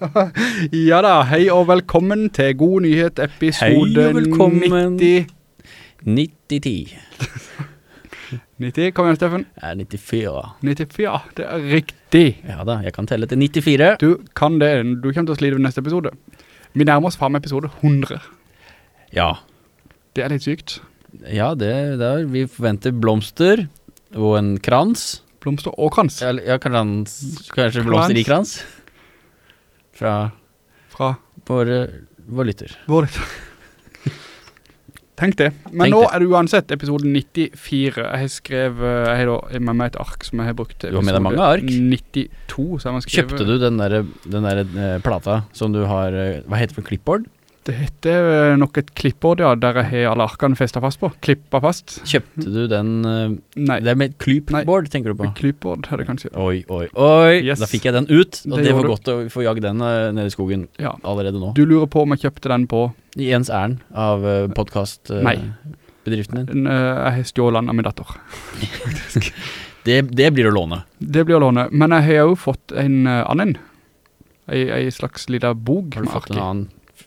Ja da, hei og velkommen til God Nyhet episode Hei 90. 90-10. 90, kom igjen Steffen. Ja, 94. 94, ja, det er riktig. Ja da, jeg kan telle til 94. Du kan det, du kommer til å slide ved neste episode. Vi nærmer oss frem episode 100. Ja, Det er litt sykt. ja det der. Vi forventer blomster og en krans. Blomster og krans ja, krans, kanskje blomster i krans. Fra fra vår, vår lytter. vår lytter. Tenk det. Men Tenk nå det. er det uansett episode 94. Jeg har skrevet, jeg har da med meg et ark som jeg har brukt Du har med deg mange ark. 92, så jeg må skrive. Kjøpte du den der, den der eh, plata som du har, eh, hva heter det for clipboard? Det heter eh, nok et klippbord, ja, der jeg har alle arkene festet fast på. Klippa fast. Kjøpte du den, uh, Nei, det er med et klippbord, tenker du på? klippbord er det kanskje. Oi, oi, oi, Yes. da fikk jeg den ut, og Det det, var du. godt å få jagd den uh, nede i skogen Ja. allerede nå. Du lurer på om jeg kjøpte den på I ens ærend av uh, Nei. uh, din. en, eh, Jeg har stjålet den av min datter. Det, det blir å låne. Det blir å låne. Men jeg har jo fått en annen. Ei, ei slags liten bok. Har du fått en annen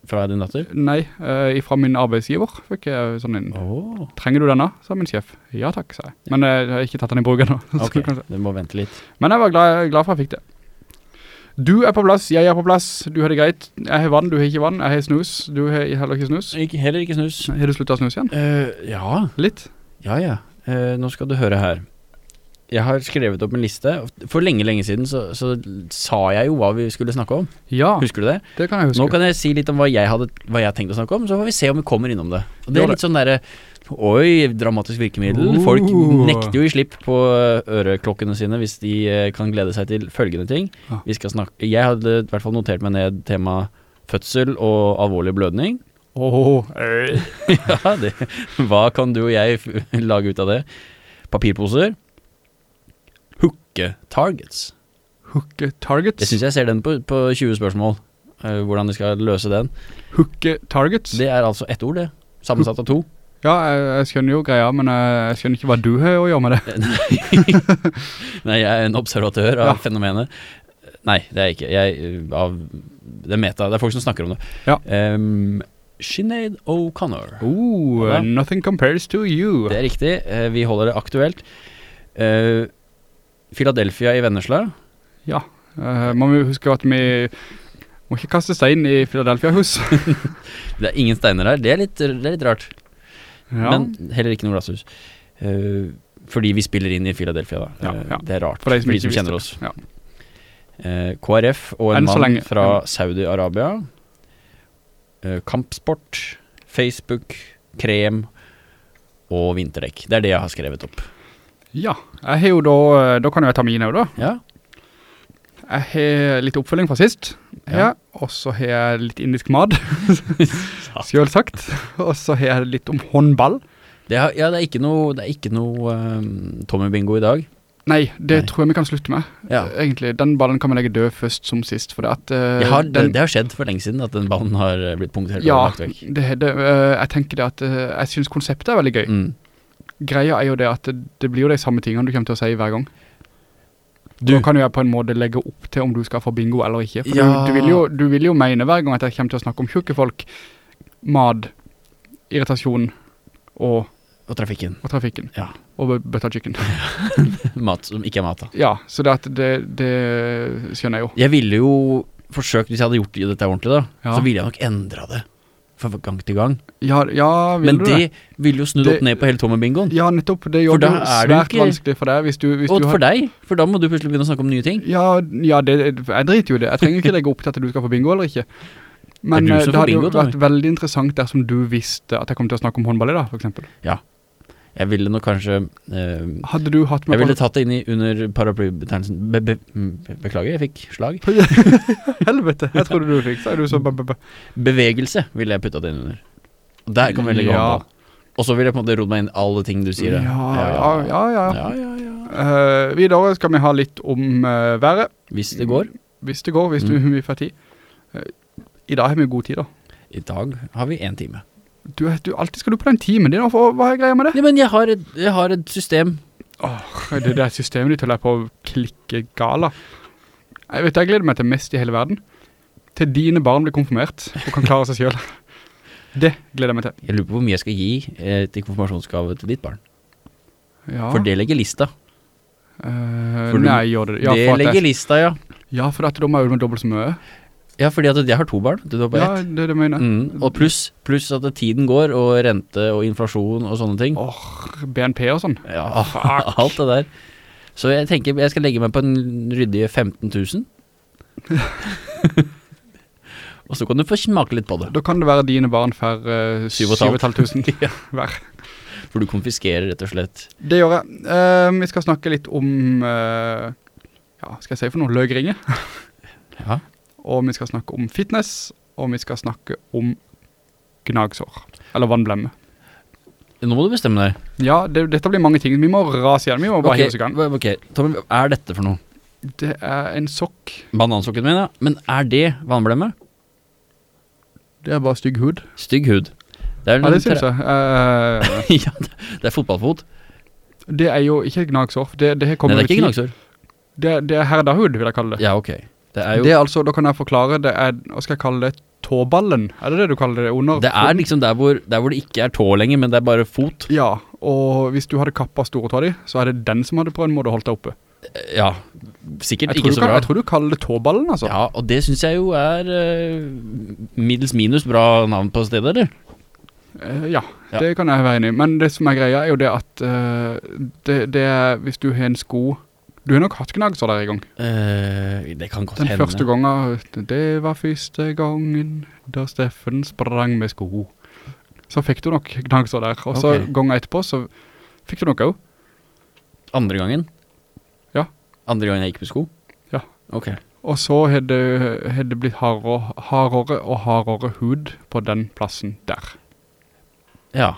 fra din datter? Nei, uh, fra min arbeidsgiver fikk jeg sånn en. oh. Trenger du denne? sa min sjef. Ja takk, sa jeg. Men eh, jeg har ikke tatt den i bruk nå ok, du må vente litt. Men jeg var glad, glad for jeg fikk det. Du er på plass, jeg er på plass, du har det greit. Jeg har vann, du har ikke vann, jeg har snus, du har heller ikke snus. Ikke, heller ikke snus. Har du sluttet å snus igjen? Uh, ja, Litt? ja, ja. Uh, nå skal du høre her. Jeg har skrevet opp en liste. For lenge, lenge siden så, så sa jeg jo hva vi skulle snakke om. Ja, Husker du det? det kan jeg huske. Nå kan jeg si litt om hva jeg hadde Hva jeg tenkte å snakke om, så får vi se om vi kommer innom det. Og det er litt sånn derre Oi, dramatisk virkemiddel. Folk Oh. nekter jo i slipp på øreklokkene sine hvis de eh, kan glede seg til følgende ting. Vi skal snakke Jeg hadde i hvert fall notert meg ned tema fødsel og alvorlig blødning. Åh, eh. ja, det, hva kan du og jeg lage ut av det? Papirposer. Hooke targets. Hooke targets. Jeg syns jeg ser den på, på 20 spørsmål. uh, hvordan de skal løse den. Hooke targets. Det er altså ett ord, det. Sammensatt av to. Ja, jeg, jeg skjønner jo greia, men jeg, jeg skjønner ikke hva du har å gjøre med det. Nei, jeg er en observatør av Ja. fenomenet. Nei, det er jeg ikke. Jeg, uh, av, det er meta. Det er folk som snakker om det. Ja. Um, Sinead O'Connor. Oh, nothing compares to you. Det er riktig. Eh, vi holder det aktuelt. Eh, Philadelphia i Vennesla. Ja, eh, må vi huske at vi må ikke kaste stein i Philadelphia-hus. Det er ingen steiner her. Det er litt, det er litt rart. ja, Men heller ikke noe glasshus. Uh, fordi vi spiller inn i Philadelphia, da. Ja, Eh, ja. Det er rart for de som, for de som kjenner oss. Ja. Uh, KrF og en mann fra Saudi-Arabia. Uh, kampsport, Facebook, krem og vinterdekk. Det er det jeg har skrevet opp. Ja, jeg har jo da, eh, da kan jeg ta mine jo da. Ja, Jeg har litt oppfølging fra sist. Ja. Og så har jeg litt indisk mad, selv sagt. Og så har jeg litt om håndball. det, er, ja, det er ikke noe, det er ikke noe um, Tommy Bingo i dag. Nei, det Nei. tror jeg vi kan slutte med. Ja. Egentlig, den ballen kan vi legge død først som sist, for det at... Uh, har, den, det, har skjedd for lenge siden at den ballen har eh, blitt punktert ja, og lagt vekk. eh, jeg tenker det at uh, jeg synes konseptet er veldig gøy. Mm. Greia er jo det at det, det blir jo de samme tingene du kommer til å si hver gang. Du- Da kan jo jeg på en måte legge opp til om du skal få bingo eller ikke. For Ja. du, du, vil jo, du vil jo mene hver gang at jeg kommer til å snakke om tjukke folk, mad, irritasjon og, Og trafikken. og trafikken. Ja. Og butter bøtta chicken. Mat som ikke er mat, da. Ja, så det, det, det skjønner jeg jo. Jeg ville jo forsøkt, hvis jeg hadde gjort dette ordentlig, da, Ja. så ville jeg nok endret det fra gang til gang. Ja, ja vil Men du det det? ville jo snudd Det- opp ned på hele tomme bingoen Ja, nettopp. Det gjør det jo svært ikke- vanskelig for deg hvis du, hvis Og du for deg, for da må du plutselig begynne å snakke om nye ting. Ja, ja det, jeg driter jo det. Jeg trenger ikke legge opp til at du skal få bingo eller ikke. Men Det eh, det hadde bingo, jo vært veldig interessant dersom du visste at jeg kom til å snakke om håndball i dag, for eksempel. Jeg ville nok kanskje eh, Hadde du hatt med Jeg ville tatt det inn i under paraplybetegnelsen be, be, mm, Beklager, jeg fikk slag. Helvete, jeg trodde du fikk, så er du så... b- b- b- Bevegelse ville jeg putta det inn under. Der kan vi legge Ja. håndball. Og så vil jeg på en måte rodd meg inn alle ting du sier. Ja, ja, ja, ja. ja. Eh, videre skal vi ha litt om uh, været. Hvis det går. Hvis det går, hvis Mm. du, vi får tid. Uh, I dag har vi god tid da. I dag har vi én time. Du, du, alltid skal du på den timen din, og hva er greia med det? Ja, men jeg har et, jeg har et system. Åh, det der systemet ditt holder på å klikke gala. Jeg vet, jeg gleder meg til mest i hele verden. til dine barn blir konfirmert og kan klare seg selv. Det gleder jeg meg til. Jeg lurer på hvor mye jeg skal gi eh, til konfirmasjonsgave til ditt barn. Ja, For det legger lista. Uh, for du- nei, gjør det. Ja, det legger jeg, lista, ja. ja, for at de er jo med dobbelt så mye. Ja, fordi at jeg har to barn. Du har bare Ja, ett. det er det mener. Mm. Og pluss, plus at tiden går, og rente og inflasjon og sånne ting. Åh, BNP og sånn. Ja, fuck. alt det der. Så jeg tenker jeg skal legge meg på en ryddig 15 000. og så kan du få smake litt på det. Da kan det være dine barn for uh, Syv og 7500 Ja. hver. For du konfiskerer rett og slett. Det gjør jeg. Uh, vi skal snakke litt om, uh, ja, skal jeg si for noe, løgringer. Ja. Og vi skal snakke om fitness, og vi skal snakke om gnagsår. Eller vannblemme. Nå må du bestemme deg. Ja, det, dette blir mange ting. Vi må rase igjen. Vi må bare okay, hive oss i gang. ok, Tommy, er dette for noe? Det er en sokk. Banansokken min, ja. Men er det vannblemme? Det er bare stygg hud. Stygg hud. Det Ja, det synes jeg. Uh, ja, det, er fotballfot. det er jo ikke gnagsår. Det, det, Nei, det er ikke gnagsår. Det, det er herdahud, vil jeg kalle det. Ja, ok. Det er jo Det er altså, da kan jeg forklare, det er, hva skal jeg kalle det, tåballen? Er det det du kaller det under? Det er liksom der hvor, der hvor det ikke er tå lenger, men det er bare fot. Ja, og hvis du hadde kappet stortåa di, så er det den som hadde på en måte holdt deg oppe. Eh, Ja, sikkert ikke så kan, bra. jeg tror du kaller det tåballen, altså. Ja, og det synes jeg jo er uh, middels minus bra navn på stedet, eller? Uh, ja, Ja. det kan jeg være enig i. Men det som er greia er jo det at uh, det, det er, hvis du har en sko, du har nok hatt gnagsår der i gang. Uh, det kan godt Den hende. første gangen, det var første gangen da Steffen sprang med sko. Så fikk du nok gnagsår der. Og så okay. gangen etterpå så fikk du nok også. Andre gangen? Ja. Andre gangen jeg gikk med sko? Ja. Ok. Og så hadde har det blitt hardere, hardere og hardere hud på den plassen der. Ja.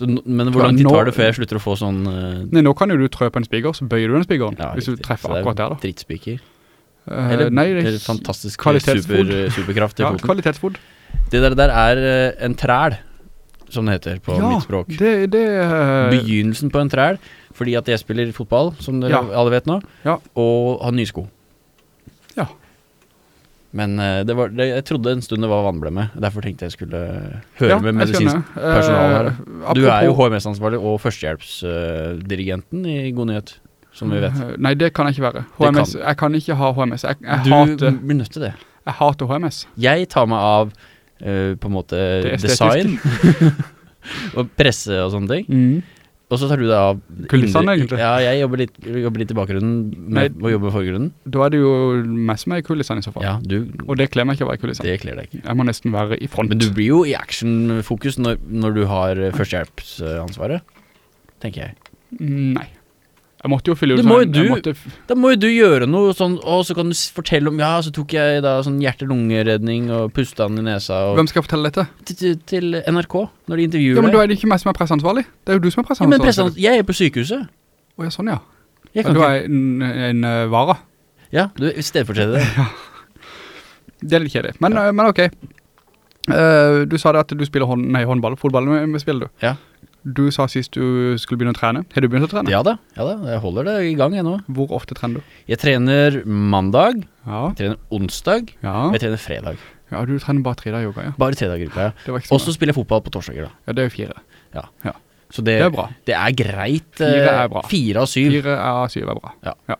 Så, men hvor lang tid tar det før jeg slutter å få sånn uh... Nei, nå kan jo du trø på en spiker, så bøyer du den spikeren. ja, hvis du treffer det er akkurat der da. Drittspiker. Uh, Eller, nei, det eller er fantastisk kvalitetsfot. super, superkraft i ja, foten. kvalitetsfod. Det der, der er uh, en træl, som det heter på ja, mitt språk. det, det eh, Begynnelsen på en træl, fordi at jeg spiller fotball, som dere Ja. alle vet nå, Ja. og har nysko. Ja. Men eh, det var, det, jeg trodde en stund det var vannblemme, derfor tenkte jeg skulle høre ja, med medisinsk skjønner. personal her. Eh, Du er jo HMS-ansvarlig og førstehjelpsdirigenten i God Nyhet, som vi vet. Uh, Nei, det kan jeg ikke være. HMS, kan. jeg kan ikke ha HMS. Jeg, jeg, Du hater, blir nødt til det. jeg hater HMS. Jeg tar meg av eh, på en måte design og presse og sånne ting. Mm. Og så tar du deg av Kulissene, egentlig. Ja, jeg jobber litt, jobber litt i bakgrunnen med Nei. og jobber i forgrunnen. Da er det jo meg som er i kulissene i så fall. Ja, du, Og det kler meg ikke å være i kulissene. det kler deg ikke. Jeg må nesten være i front. Men du blir jo i actionfokus når, når du har eh, førstehjelpsansvaret, tenker jeg. Nei. Jeg måtte jo fylle ut sånn- du. måtte Da må jo du gjøre noe sånn, og så kan du fortelle om, ja, så tok jeg da sånn hjerte-lungeredning og pustet den i nesa og Hvem skal jeg fortelle dette? til, til, til NRK, når de intervjuer deg. Ja, men da er det ikke meg som er presseansvarlig. Det er jo du som er Ja, men presseansvarlig. jeg er på sykehuset. Å ja, sånn ja. Jeg Ja, kan du ikke, er en, en eh, vara. ja, du er stedfortreder. Det er litt kjedelig. Men, ja. men ok. Uh, du sa det at du spiller hånd, nei, håndball, fotball med, med spiller du. Ja. Du sa sist du skulle begynne å trene. Har du begynt å trene? Ja da, ja da, jeg holder det i gang ennå. nå. Hvor ofte trener du? Jeg trener mandag, Ja. jeg trener onsdag, Ja. og jeg trener fredag. Ja, du trener bare tre dager i uka, ja. Bare tre dager i uka, ja. Og så spiller jeg fotball på torsdager da. Ja, det er jo fire. Så det, Det er bra. det er greit. Fire eh, er bra. Fire av syv. Fire av syv er bra. Ja.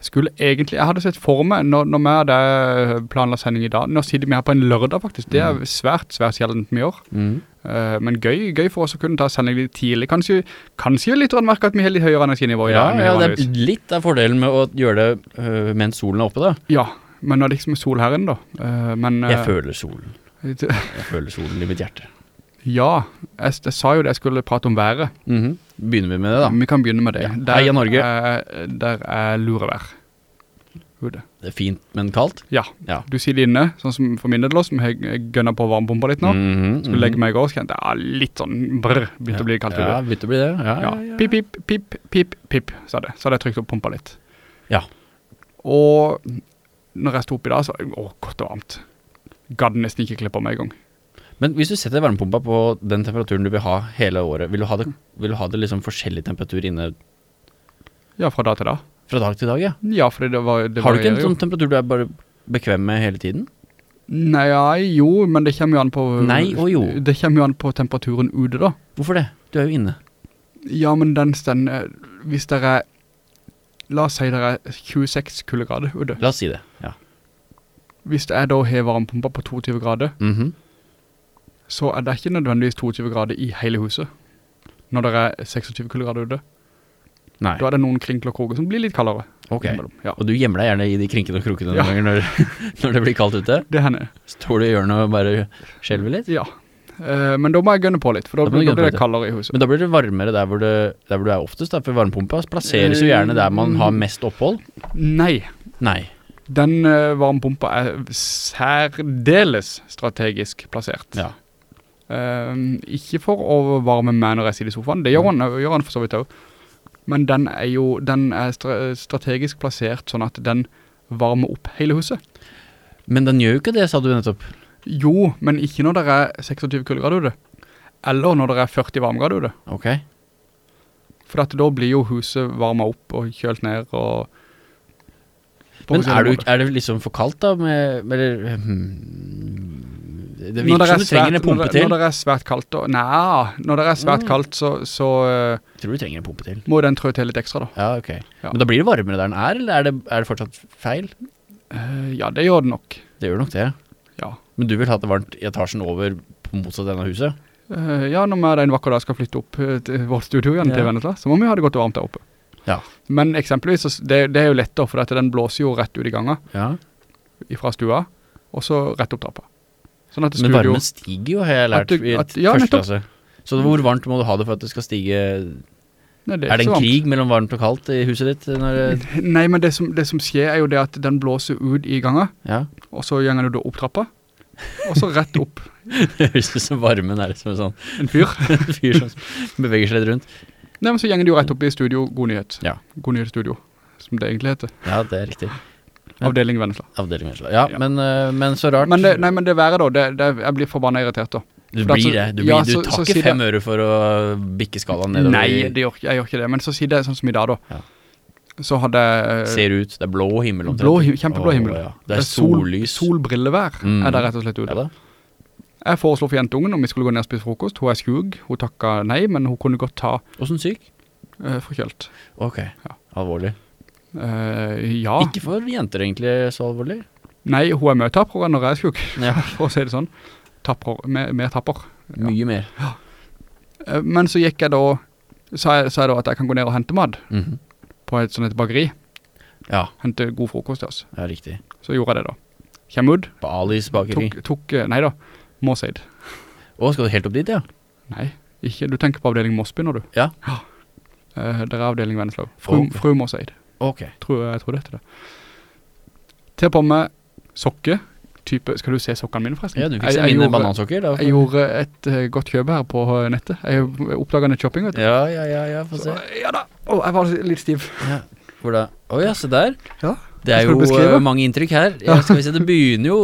Skulle egentlig, jeg hadde sett for meg, når, når vi hadde planlagt sending i dag, nå sitter vi her på en lørdag faktisk, det er Mm. svært, svært sjeldent vi gjør. Mm. Uh, men gøy, gøy for oss å kunne ta sending litt tidlig. Kanskje, kanskje litt merke at vi har litt høyere energinivå i Ja, dag. ja, det er litt av fordelen med å gjøre det uh, mens solen er oppe da. Ja, men nå er det ikke som sol her inne da. Uh, men, Jeg eh, føler solen. Jeg føler solen i mitt hjerte. Ja, jeg, jeg sa jo det jeg skulle prate om været. Mhm. Begynner vi med det da. Vi kan begynne med det. Ja. Heia Norge. Er, der er lurevær. Ute. Det er fint, men kaldt. Ja, Ja. du sitter inne, sånn som for min del også, som har gønnet på varmepumpa litt nå. Mhm, Skulle mhm. legge meg i går, så kjente jeg ah, litt sånn brr, begynte å bli kaldt. Ja, begynte å bli det. Ja, Ja, ja, ja. pip, pip, pip, pip, pip, sa det. Så hadde jeg trykt opp pumpa litt. Ja. Og når jeg stod opp i dag, så, åh, godt og varmt. Gadd nesten ikke klippe meg i gang. Men hvis du setter varmepumpa på den temperaturen du vil ha hele året, vil du ha det, vil du ha det liksom forskjellig temperatur inne Ja, fra dag til dag. fra dag til dag, ja? Ja, fordi det var, det har du ikke en sånn temperatur du er bare bekvem med hele tiden? Nei, jo, men det kommer jo an på... Nei og jo. Det kommer jo an på temperaturen ute da. Hvorfor det? Du er jo inne. Ja, men den stender, hvis dere er, la oss si dere er 26 kuldegrader ute. La oss si det. Ja. Hvis det er da har varmepumpa på 22 grader, Mhm. Så er det ikke nødvendigvis 22 grader i hele huset. Når det er 26 kuldegrader ute. Nei. Da er det noen krinkler og kroger som blir litt kaldere. Ok. Ja, Og du gjemmer deg gjerne i de krinkene og krokene Ja. når, når det blir kaldt ute. det hender. Står du i hjørnet og bare skjelver litt? Ja. Uh, men da må jeg gønne på litt, for da, Da blir- da blir det kaldere i huset. Men da blir det varmere der hvor, det, der hvor du er oftest, da, for varmepumpa plasseres jo gjerne der man har mest opphold. Nei, Nei. den uh, varmepumpa er særdeles strategisk plassert. Ja. Eh, ikke for å varme meg når jeg sitter i sofaen, det gjør han, gjør han for så vidt også. Men den er jo, den er strategisk plassert sånn at den varmer opp hele huset. Men den gjør jo ikke det, sa du nettopp. Jo, men ikke når det er 26 kuldegrader ute. Eller når det er 40 varmegrader ute. Ok. For at da blir jo huset varmet opp og kjølt ned og... Men er, du, er det liksom for kaldt da, med, med det, det Når virker som du trenger en pumpe til. Når det er svært kaldt, og, nei, når det er svært Mm. kaldt, så, så eh, tror du trenger en pumpe til. må den trø til litt ekstra da. Ja, ok. Ja. Men da blir det varmere der den er, eller er det, er det fortsatt feil? Uh, ja, det gjør det nok. Det gjør nok det. Ja. Men du vil ha det varmt i etasjen over på motsatt ende av huset? Uh, ja, når vi en vakker dag skal flytte opp til vårt studio igjen Ja. til Vennesla, så må vi ha det godt og varmt der oppe. Ja. Men eksempelvis, det, det er jo lettere, for at den blåser jo rett ut i gangen Ja. fra stua, og så rett opp trappa. Sånn at Men varmen stiger jo, har jeg lært At du- at- ja, første nettopp. klasse. Så hvor varmt må du ha det for at det skal stige? Nei, Er det en krig mellom varmt og kaldt i huset ditt? Nei, men det som, det som skjer er jo det at den blåser ut i gangen, ja. og så gjenger du da opp trappa, og så rett opp Det høres ut som varmen er som en sånn en fyr. fyr som beveger seg litt rundt. Nei, men så gjenger det jo rett opp i studio God Nyhet. Ja. God Nyhet Studio, som det egentlig heter. Ja, det er riktig. Men, Avdeling Vennesla. Avdeling Vennesla. Ja, Ja. Men, øh, men så rart. Men det, nei, men det været da, det, det, jeg blir forbannet irritert da. du blir det. Du, ja, du tar så ikke fem øre for å bikke skalaen nedover. Nei, det gjør, jeg gjør ikke det, men så sier det sånn som i dag da. Ja. Så hadde. Ser ut. Det er blå himmel omtrent. Blå kjempeblå Åh, himmel. ja. Det er sollys. Sol, solbrillevær Mm. er det rett og slett ute. Ja da. Jeg foreslo for jentungen om vi skulle gå ned og spise frokost. Hun er skug, hun takket nei, men hun kunne godt ta Hvordan syk? uh, forkjølt. Ok. Alvorlig. Eh, ja. Ikke for jenter egentlig så alvorlig. Nei, hun er mye enn når jeg er skug, Ja. for å si det sånn. Tapper, mer, mer tapper. Ja. Mye mer. Eh, men så gikk jeg da, sa jeg, sa jeg da at jeg kan gå ned og hente mad mm -hmm. på et sånt et bakeri. Ja, Hente god frokost til oss. ja, riktig. Så gjorde jeg det da. Kjem ut, På Alis bakeri. tok, tok eh, nei da, Måseid. Å, skal du helt opp dit, ja? Nei, ikke, du tenker på avdeling Mosby når du. Ja. Eh, det er avdeling Venneslov. Fru, Ok. fru Måseid, Ok. tror jeg, tror det heter det. Til på med sokke, type, skal du se sokkene mine forresten? Ja, du fikk Jeg- se jeg mine gjorde- banansokker da. Jeg gjorde et eh, godt kjøp her på eh, nettet. Jeg oppdaget nett shopping, vet du. Ja, ja, ja, ja, få Så, se. ja da. Å, jeg var litt stiv. Ja. Hvor da? Å ja, se der. Ja. Det er jo eh, mange inntrykk her. Se, det begynner jo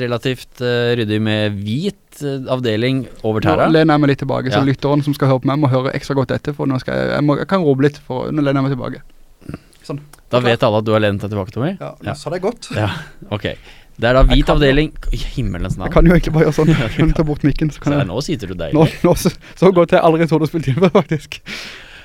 relativt uh, ryddig med hvit uh, avdeling over Nå lener jeg meg litt tilbake, så Ja. lytteren som skal høre på meg må høre ekstra godt etter, for nå skal jeg, jeg, må, jeg kan rope litt, for nå lener jeg meg tilbake. Da vet alle at du har lent deg tilbake, Tommy. Ja, Ja. sa det godt. Ja, ok. Det er da hvit avdeling. I himmelens Jeg kan jo egentlig bare gjøre sånn, Ja, kan ta bort mikken, så kan så jeg... nå sitter du deilig. nå, så, så godt jeg aldri trodde det spilt inn før, faktisk.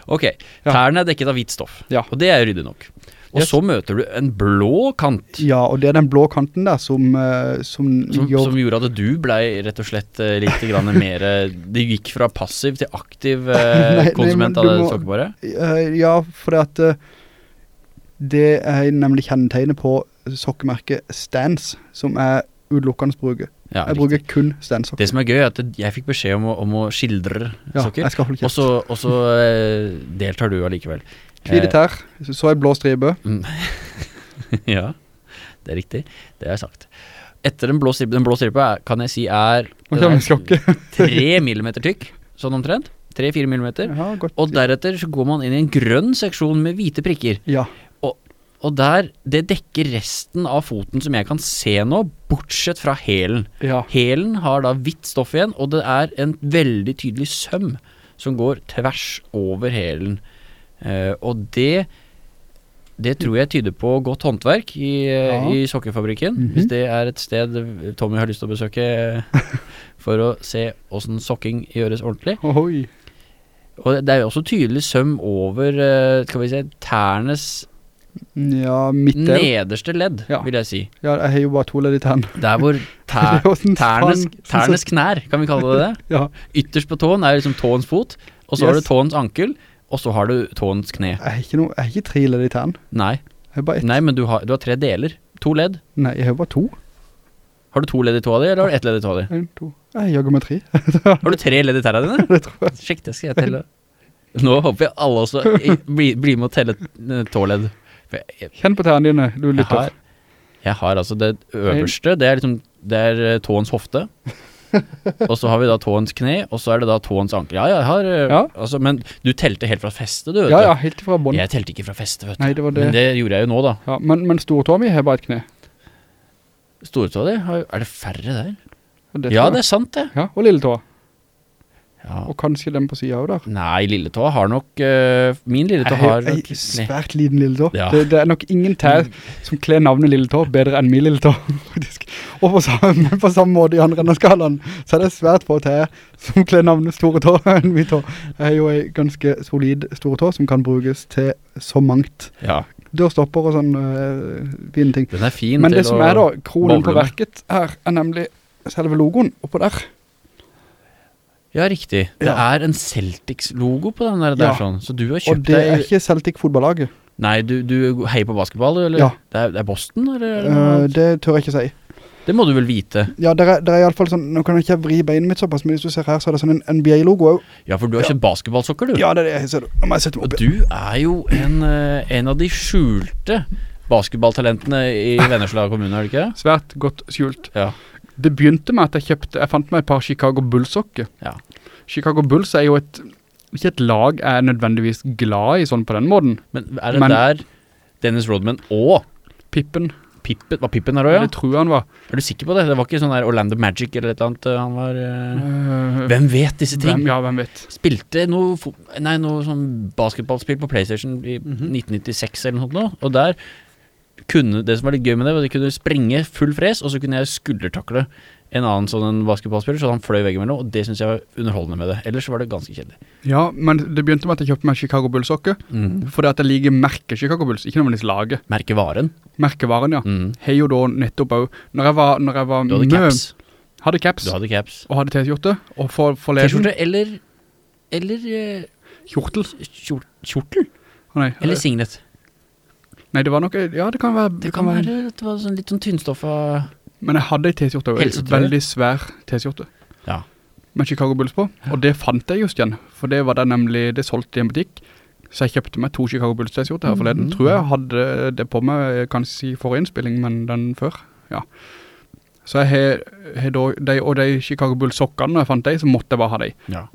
Ok, tærne er dekket av hvitt stoff. Ja. Og det er ryddig nok. Og Yes. så møter du en blå kant. Ja, og det er den blå kanten der som, eh, som, Som, som gjorde at du blei rett og slett eh, litt mer eh, Det gikk fra passiv til aktiv Nei, konsument nei, av det sokkeparet. Ja, for det at det er nemlig kjennetegnet på sokkemerket Stance, som er utelukkende bruker. Ja, Jeg bruker kun stensokker. Det som er gøy, er at jeg fikk beskjed om å, om å skildre Ja, sokker. Og så, deltar du allikevel. Hvite tær, så en blå stripe. Mm. ja, det er riktig. Det har jeg sagt. Etter den blå stribe, den blå stribe er, kan jeg si er tre millimeter tykk, sånn omtrent. Tre-fire millimeter. Ja. Og deretter så går man inn i en grønn seksjon med hvite prikker. Ja, Og der, det dekker resten av foten som jeg kan se nå, bortsett fra hælen. ja. Hælen har da hvitt stoff igjen, og det er en veldig tydelig søm som går tvers over hælen. Eh, og det Det tror jeg tyder på godt håndverk i, eh, Ja. i sokkefabrikken. Mhm. Hvis det er et sted Tommy har lyst til å besøke eh, for å se åssen sokking gjøres ordentlig. Oi. Og det er jo også tydelig søm over skal vi si, tærnes Ja, nederste ledd, Ja. vil jeg si. Ja, jeg har jo bare to ledd i tærne. Der hvor tær, tærnes, tærnes knær, kan vi kalle det det. Ja, Ytterst på tåen er liksom tåens fot, og så har Yes. du tåens ankel, og så har du tåens kne. jeg har ikke, noe, jeg har ikke tre ledd i tæren. Nei, Jeg har bare ett. nei men du har, du har tre deler. To ledd. Nei, jeg har bare to. Har du to ledd i tåa di, eller har du ett ledd i tåa di? En, to. Jeg jager med tre. Har du tre ledd i tæra dine? det tror jeg. Sjekk, det skal jeg telle. Nå håper jeg alle også blir bli med å telle eh, tåledd. Jeg, jeg, Kjenn på tærne dine, du jeg, lytter. har, jeg har altså det øverste, det er liksom Det er eh, tåens hofte. Og så har vi da tåens kne, og så er det da tåens ankel. Ja, jeg har eh, Ja. altså, Men du telte helt fra festet, du, vet Ja, ja, helt fra bånd. Jeg telte ikke fra festet, vet du. Nei, det var det. Men det gjorde jeg jo nå, da. Ja, men, men stortåa mi har bare et kne. Stortåa di, er det færre der? Det Ja, det er sant, det. Ja, og lilletåa. Ja. Og kanskje den på siden også der. Nei, lilletå har nok uh, Min lilletå Jeg har nok en svært liten lilletå. Ja. Det, det er nok ingen tær som kler navnet lilletå bedre enn min lilletå, faktisk. Og på samme, på samme måte i andre av skalaen, så er det svært få tær som kler navnet store tå enn min tå. Jeg har jo en ganske solid store tå som kan brukes til så mangt. Ja, Dørstopper og sånne øh, fine ting. den er fin Men det som er da, kronen på verket her, er nemlig selve logoen oppå der. Ja, riktig. Det Ja. er en Celtics-logo på den der, der Ja. sånn. Så du har Og kjøpt det er deg ikke Celtic fotballaget. Nei, du, du heier på basketball, du, eller? Ja. Det er, det er Boston, eller? er det tør jeg ikke si. det må du vel vite. Ja, det er, der er i alle fall sånn, nå kan jeg ikke vri beinet mitt såpass, men hvis du ser her, så er det sånn en NBA-logo òg. Ja, for du har kjøpt basketballsokker, du. Ja, det er det, ser du. Nå må jeg sette meg Og opp igjen. du er jo en, eh, en av de skjulte basketballtalentene i Vennesla kommune, er du ikke? Svært godt skjult. Ja. Det begynte med at jeg kjøpte, jeg fant meg et par Chicago Bulls-sokker. Ja. Chicago Bulls er jo et, ikke et lag jeg er nødvendigvis glad i sånn på den måten. Men er det Men- der Dennis Rodman og Pippen, Pippen Var Pippen her òg, ja? det tror jeg han var. Er du sikker på det? Det var ikke sånn der Orlando Magic eller et eller annet? eh, Han var Øh, Hvem vet disse ting? hvem, ja, hvem vet. Spilte noe, nei, noe sånn basketballspill på Playstation i Mhm. 1996 eller noe sånt og der kunne, det som var litt gøy med det, var at jeg kunne springe full fres, og så kunne jeg skuldertakle en annen sånn en basketballspiller, så han fløy veggimellom, og det synes jeg var underholdende med det. Ellers var det ganske kjedelig. Ja, men det begynte med at jeg kjøpte meg Chicago Bulls-sokker, fordi at jeg liker merket Chicago Bulls, ikke nødvendigvis laget. Merkevaren? Merkevaren, ja. Mm. Har jo da nettopp også, når jeg var, når jeg var Du hadde caps. hadde caps, Du hadde caps. og hadde t-skjorte, og for, forleden, T-skjorte eller Eller eh, kjortel. kjortel? Å, nei, Eller singlet. Nei, det var nok, ja, det kan være, Det kan være det var sånn litt sånn tynnstoffa Men jeg hadde en t-skjorte, en veldig svær t-skjorte, Ja. med Chicago Bulls på, og det fant jeg just igjen, for det var det nemlig, det solgte i en butikk, så jeg kjøpte meg to Chicago Bulls t-skjorte her forleden. Mm. Tror jeg hadde det på meg, kanskje i forrige innspilling, men den før, ja. Så jeg har, har de, og de Chicago Bulls sokkene, når jeg fant de, så måtte jeg bare ha de. ja.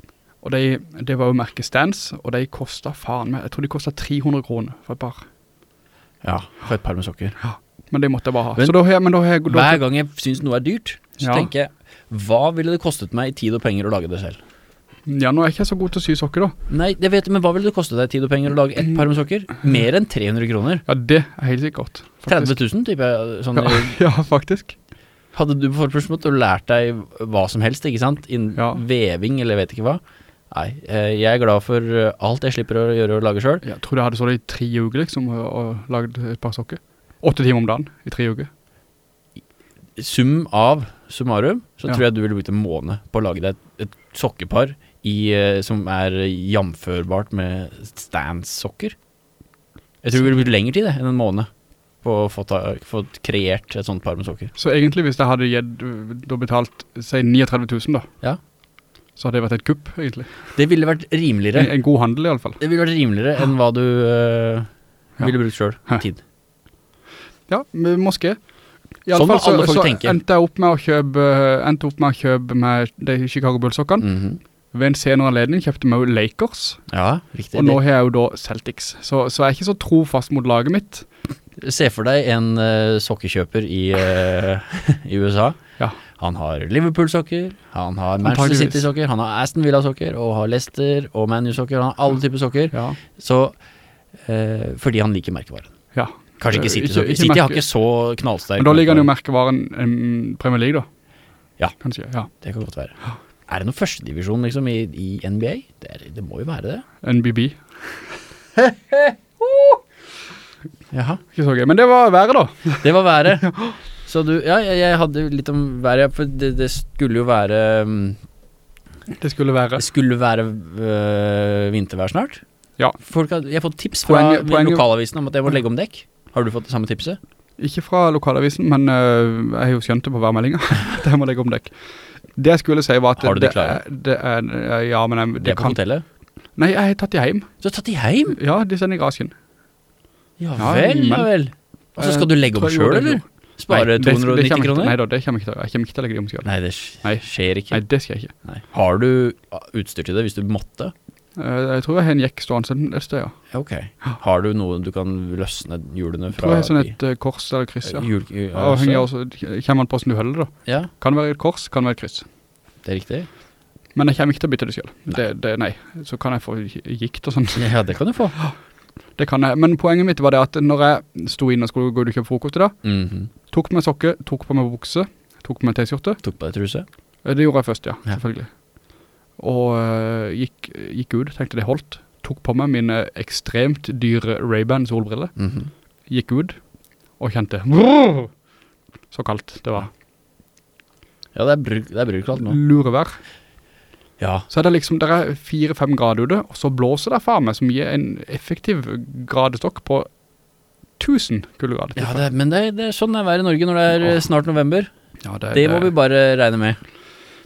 Og de, det var jo merket Stans, og de kostet faen meg, jeg tror de kostet 300 kroner for et par. Ja, for et par med sokker. Ja. Men det måtte jeg bare ha. Men- da men da da, Hver gang jeg syns noe er dyrt, så Ja. tenker jeg Hva ville det kostet meg i tid og penger å lage det selv? ja, nå er jeg ikke så god til å sy sokker da. Nei, jeg vet men hva ville det kostet deg tid og penger å lage et par med sokker? Mer enn 300 kroner. Ja, det er helt sikkert. 30 000, type. Sånn, Ja, ja, faktisk. Hadde du på først måttet lært deg hva som helst, ikke sant? Innen Ja. veving eller vet ikke hva. Nei, eh, jeg er glad for eh, alt jeg slipper å gjøre og lage sjøl. Jeg tror jeg hadde så det i tre uker liksom, og, lagd et par sokker. Åtte timer om dagen i tre uker. Sum av summarum, så Ja. tror jeg du ville brukt en måned på å lage deg et, et sokkepar i, eh, som er jamførbart med Stans-sokker. Jeg tror det ville brukt lengre tid det, enn en måned på å få, ta, få kreert et sånt par med sokker. Så egentlig hvis jeg hadde gitt, betalt, si 39 000 da, Ja. Så hadde det vært et kupp egentlig. Det ville vært rimeligere. en god handel i alle fall. Det ville vært rimeligere enn hva du eh, Ja. ville brukt selv. Tid. Ja, måske. I Sånn alle fall alle så, folk så tenke. endte jeg opp med å kjøpe, endte opp med å kjøpe med de Chicago Bulls-sokkene. -hmm. Ved en senere anledning kjøpte jeg meg jo Lakers, Ja, riktig. og nå har jeg jo da Celtics. Så, så jeg er ikke så trofast mot laget mitt. Se for deg en uh, sokkekjøper i, uh, i USA. Ja. Han har Liverpool-sokker, han har Manchester City-sokker, han har Aston Villa-sokker, og har Leicester og Man U-sokker. Han har alle typer sokker. Ja, Så eh, Fordi han liker merkevaren. Ja. Kanskje ikke City. Ikke- så- ikke City har ikke så knallsterk. Men da ligger han jo merkevaren um, Premier League, da. Ja. Kanskje, ja. Det kan godt være. Er det noen førstedivisjon liksom, i, i NBA? Det, er, det må jo være det. NBB. Jaha. Ikke så gøy. Men det var været, da. Det var været. Så du Ja, jeg, jeg hadde litt om været, for det, det skulle jo være mm, Det skulle være Det skulle være øh, vintervær snart. Ja. Folk har, jeg har fått tips fra poeng, lokalavisen om at jeg må legge om dekk. Har du fått det samme tipset? Ikke fra lokalavisen, men øh, jeg har jo skjønt det på værmeldinga. det må legge om dekk. Det jeg skulle si var at Har du de det klare? er- Det er, ja, men jeg, Det det på kan hotellet. Nei, jeg har tatt de hjem. Du har tatt de hjem? Ja, de sender i garasjen. Ja vel, ja vel. Og så skal du legge om sjøl, eller? Spare Nei, det- det 290 kommer ikke- kroner? Nei da, det kommer ikke. Jeg kommer ikke til å legge det om selv. Nei, det skjer ikke. Nei, det skal jeg ikke. Nei. Har du ah, utstyr til det hvis du måtte? Eh, jeg tror jeg har en jekk stående et sted, ja. Ok. Har du noe du kan løsne hjulene Jeg tror jeg har sånn et eh, kors eller kryss, ja. hjul- ja, og henger også, kommer man på hvordan du holder da. Ja, Kan være et kors, kan være et kryss. det er riktig. Men jeg kommer ikke til å bytte det selv. Det, det, nei, så kan jeg få gikt og sånn. Ja, det kan du få. Det kan jeg. Men poenget mitt var det at når jeg sto inn og skulle gå ut og kjøpe frokost i dag, Mhm. tok på meg sokke, tok på meg bukse, tok på meg t-skjorte. Tok på deg truse? Det gjorde jeg først, ja, Ja. selvfølgelig. Og eh, gikk, gikk ut, tenkte det holdt. Tok på meg mine ekstremt dyre Ray-Ban solbriller. -hmm. Gikk ut og kjente «Brrr!» så kaldt det var. Ja, det er, bruk, det er brukkaldt nå. Lurevær. Ja. Så er det liksom, det er fire-fem grader ute, og så blåser det faen meg som gir en effektiv gradestokk på 1000 kuldegrader. ja det, men det, det er sånn det er været i Norge når det er ja. snart november. Ja, det, Det må vi bare regne med.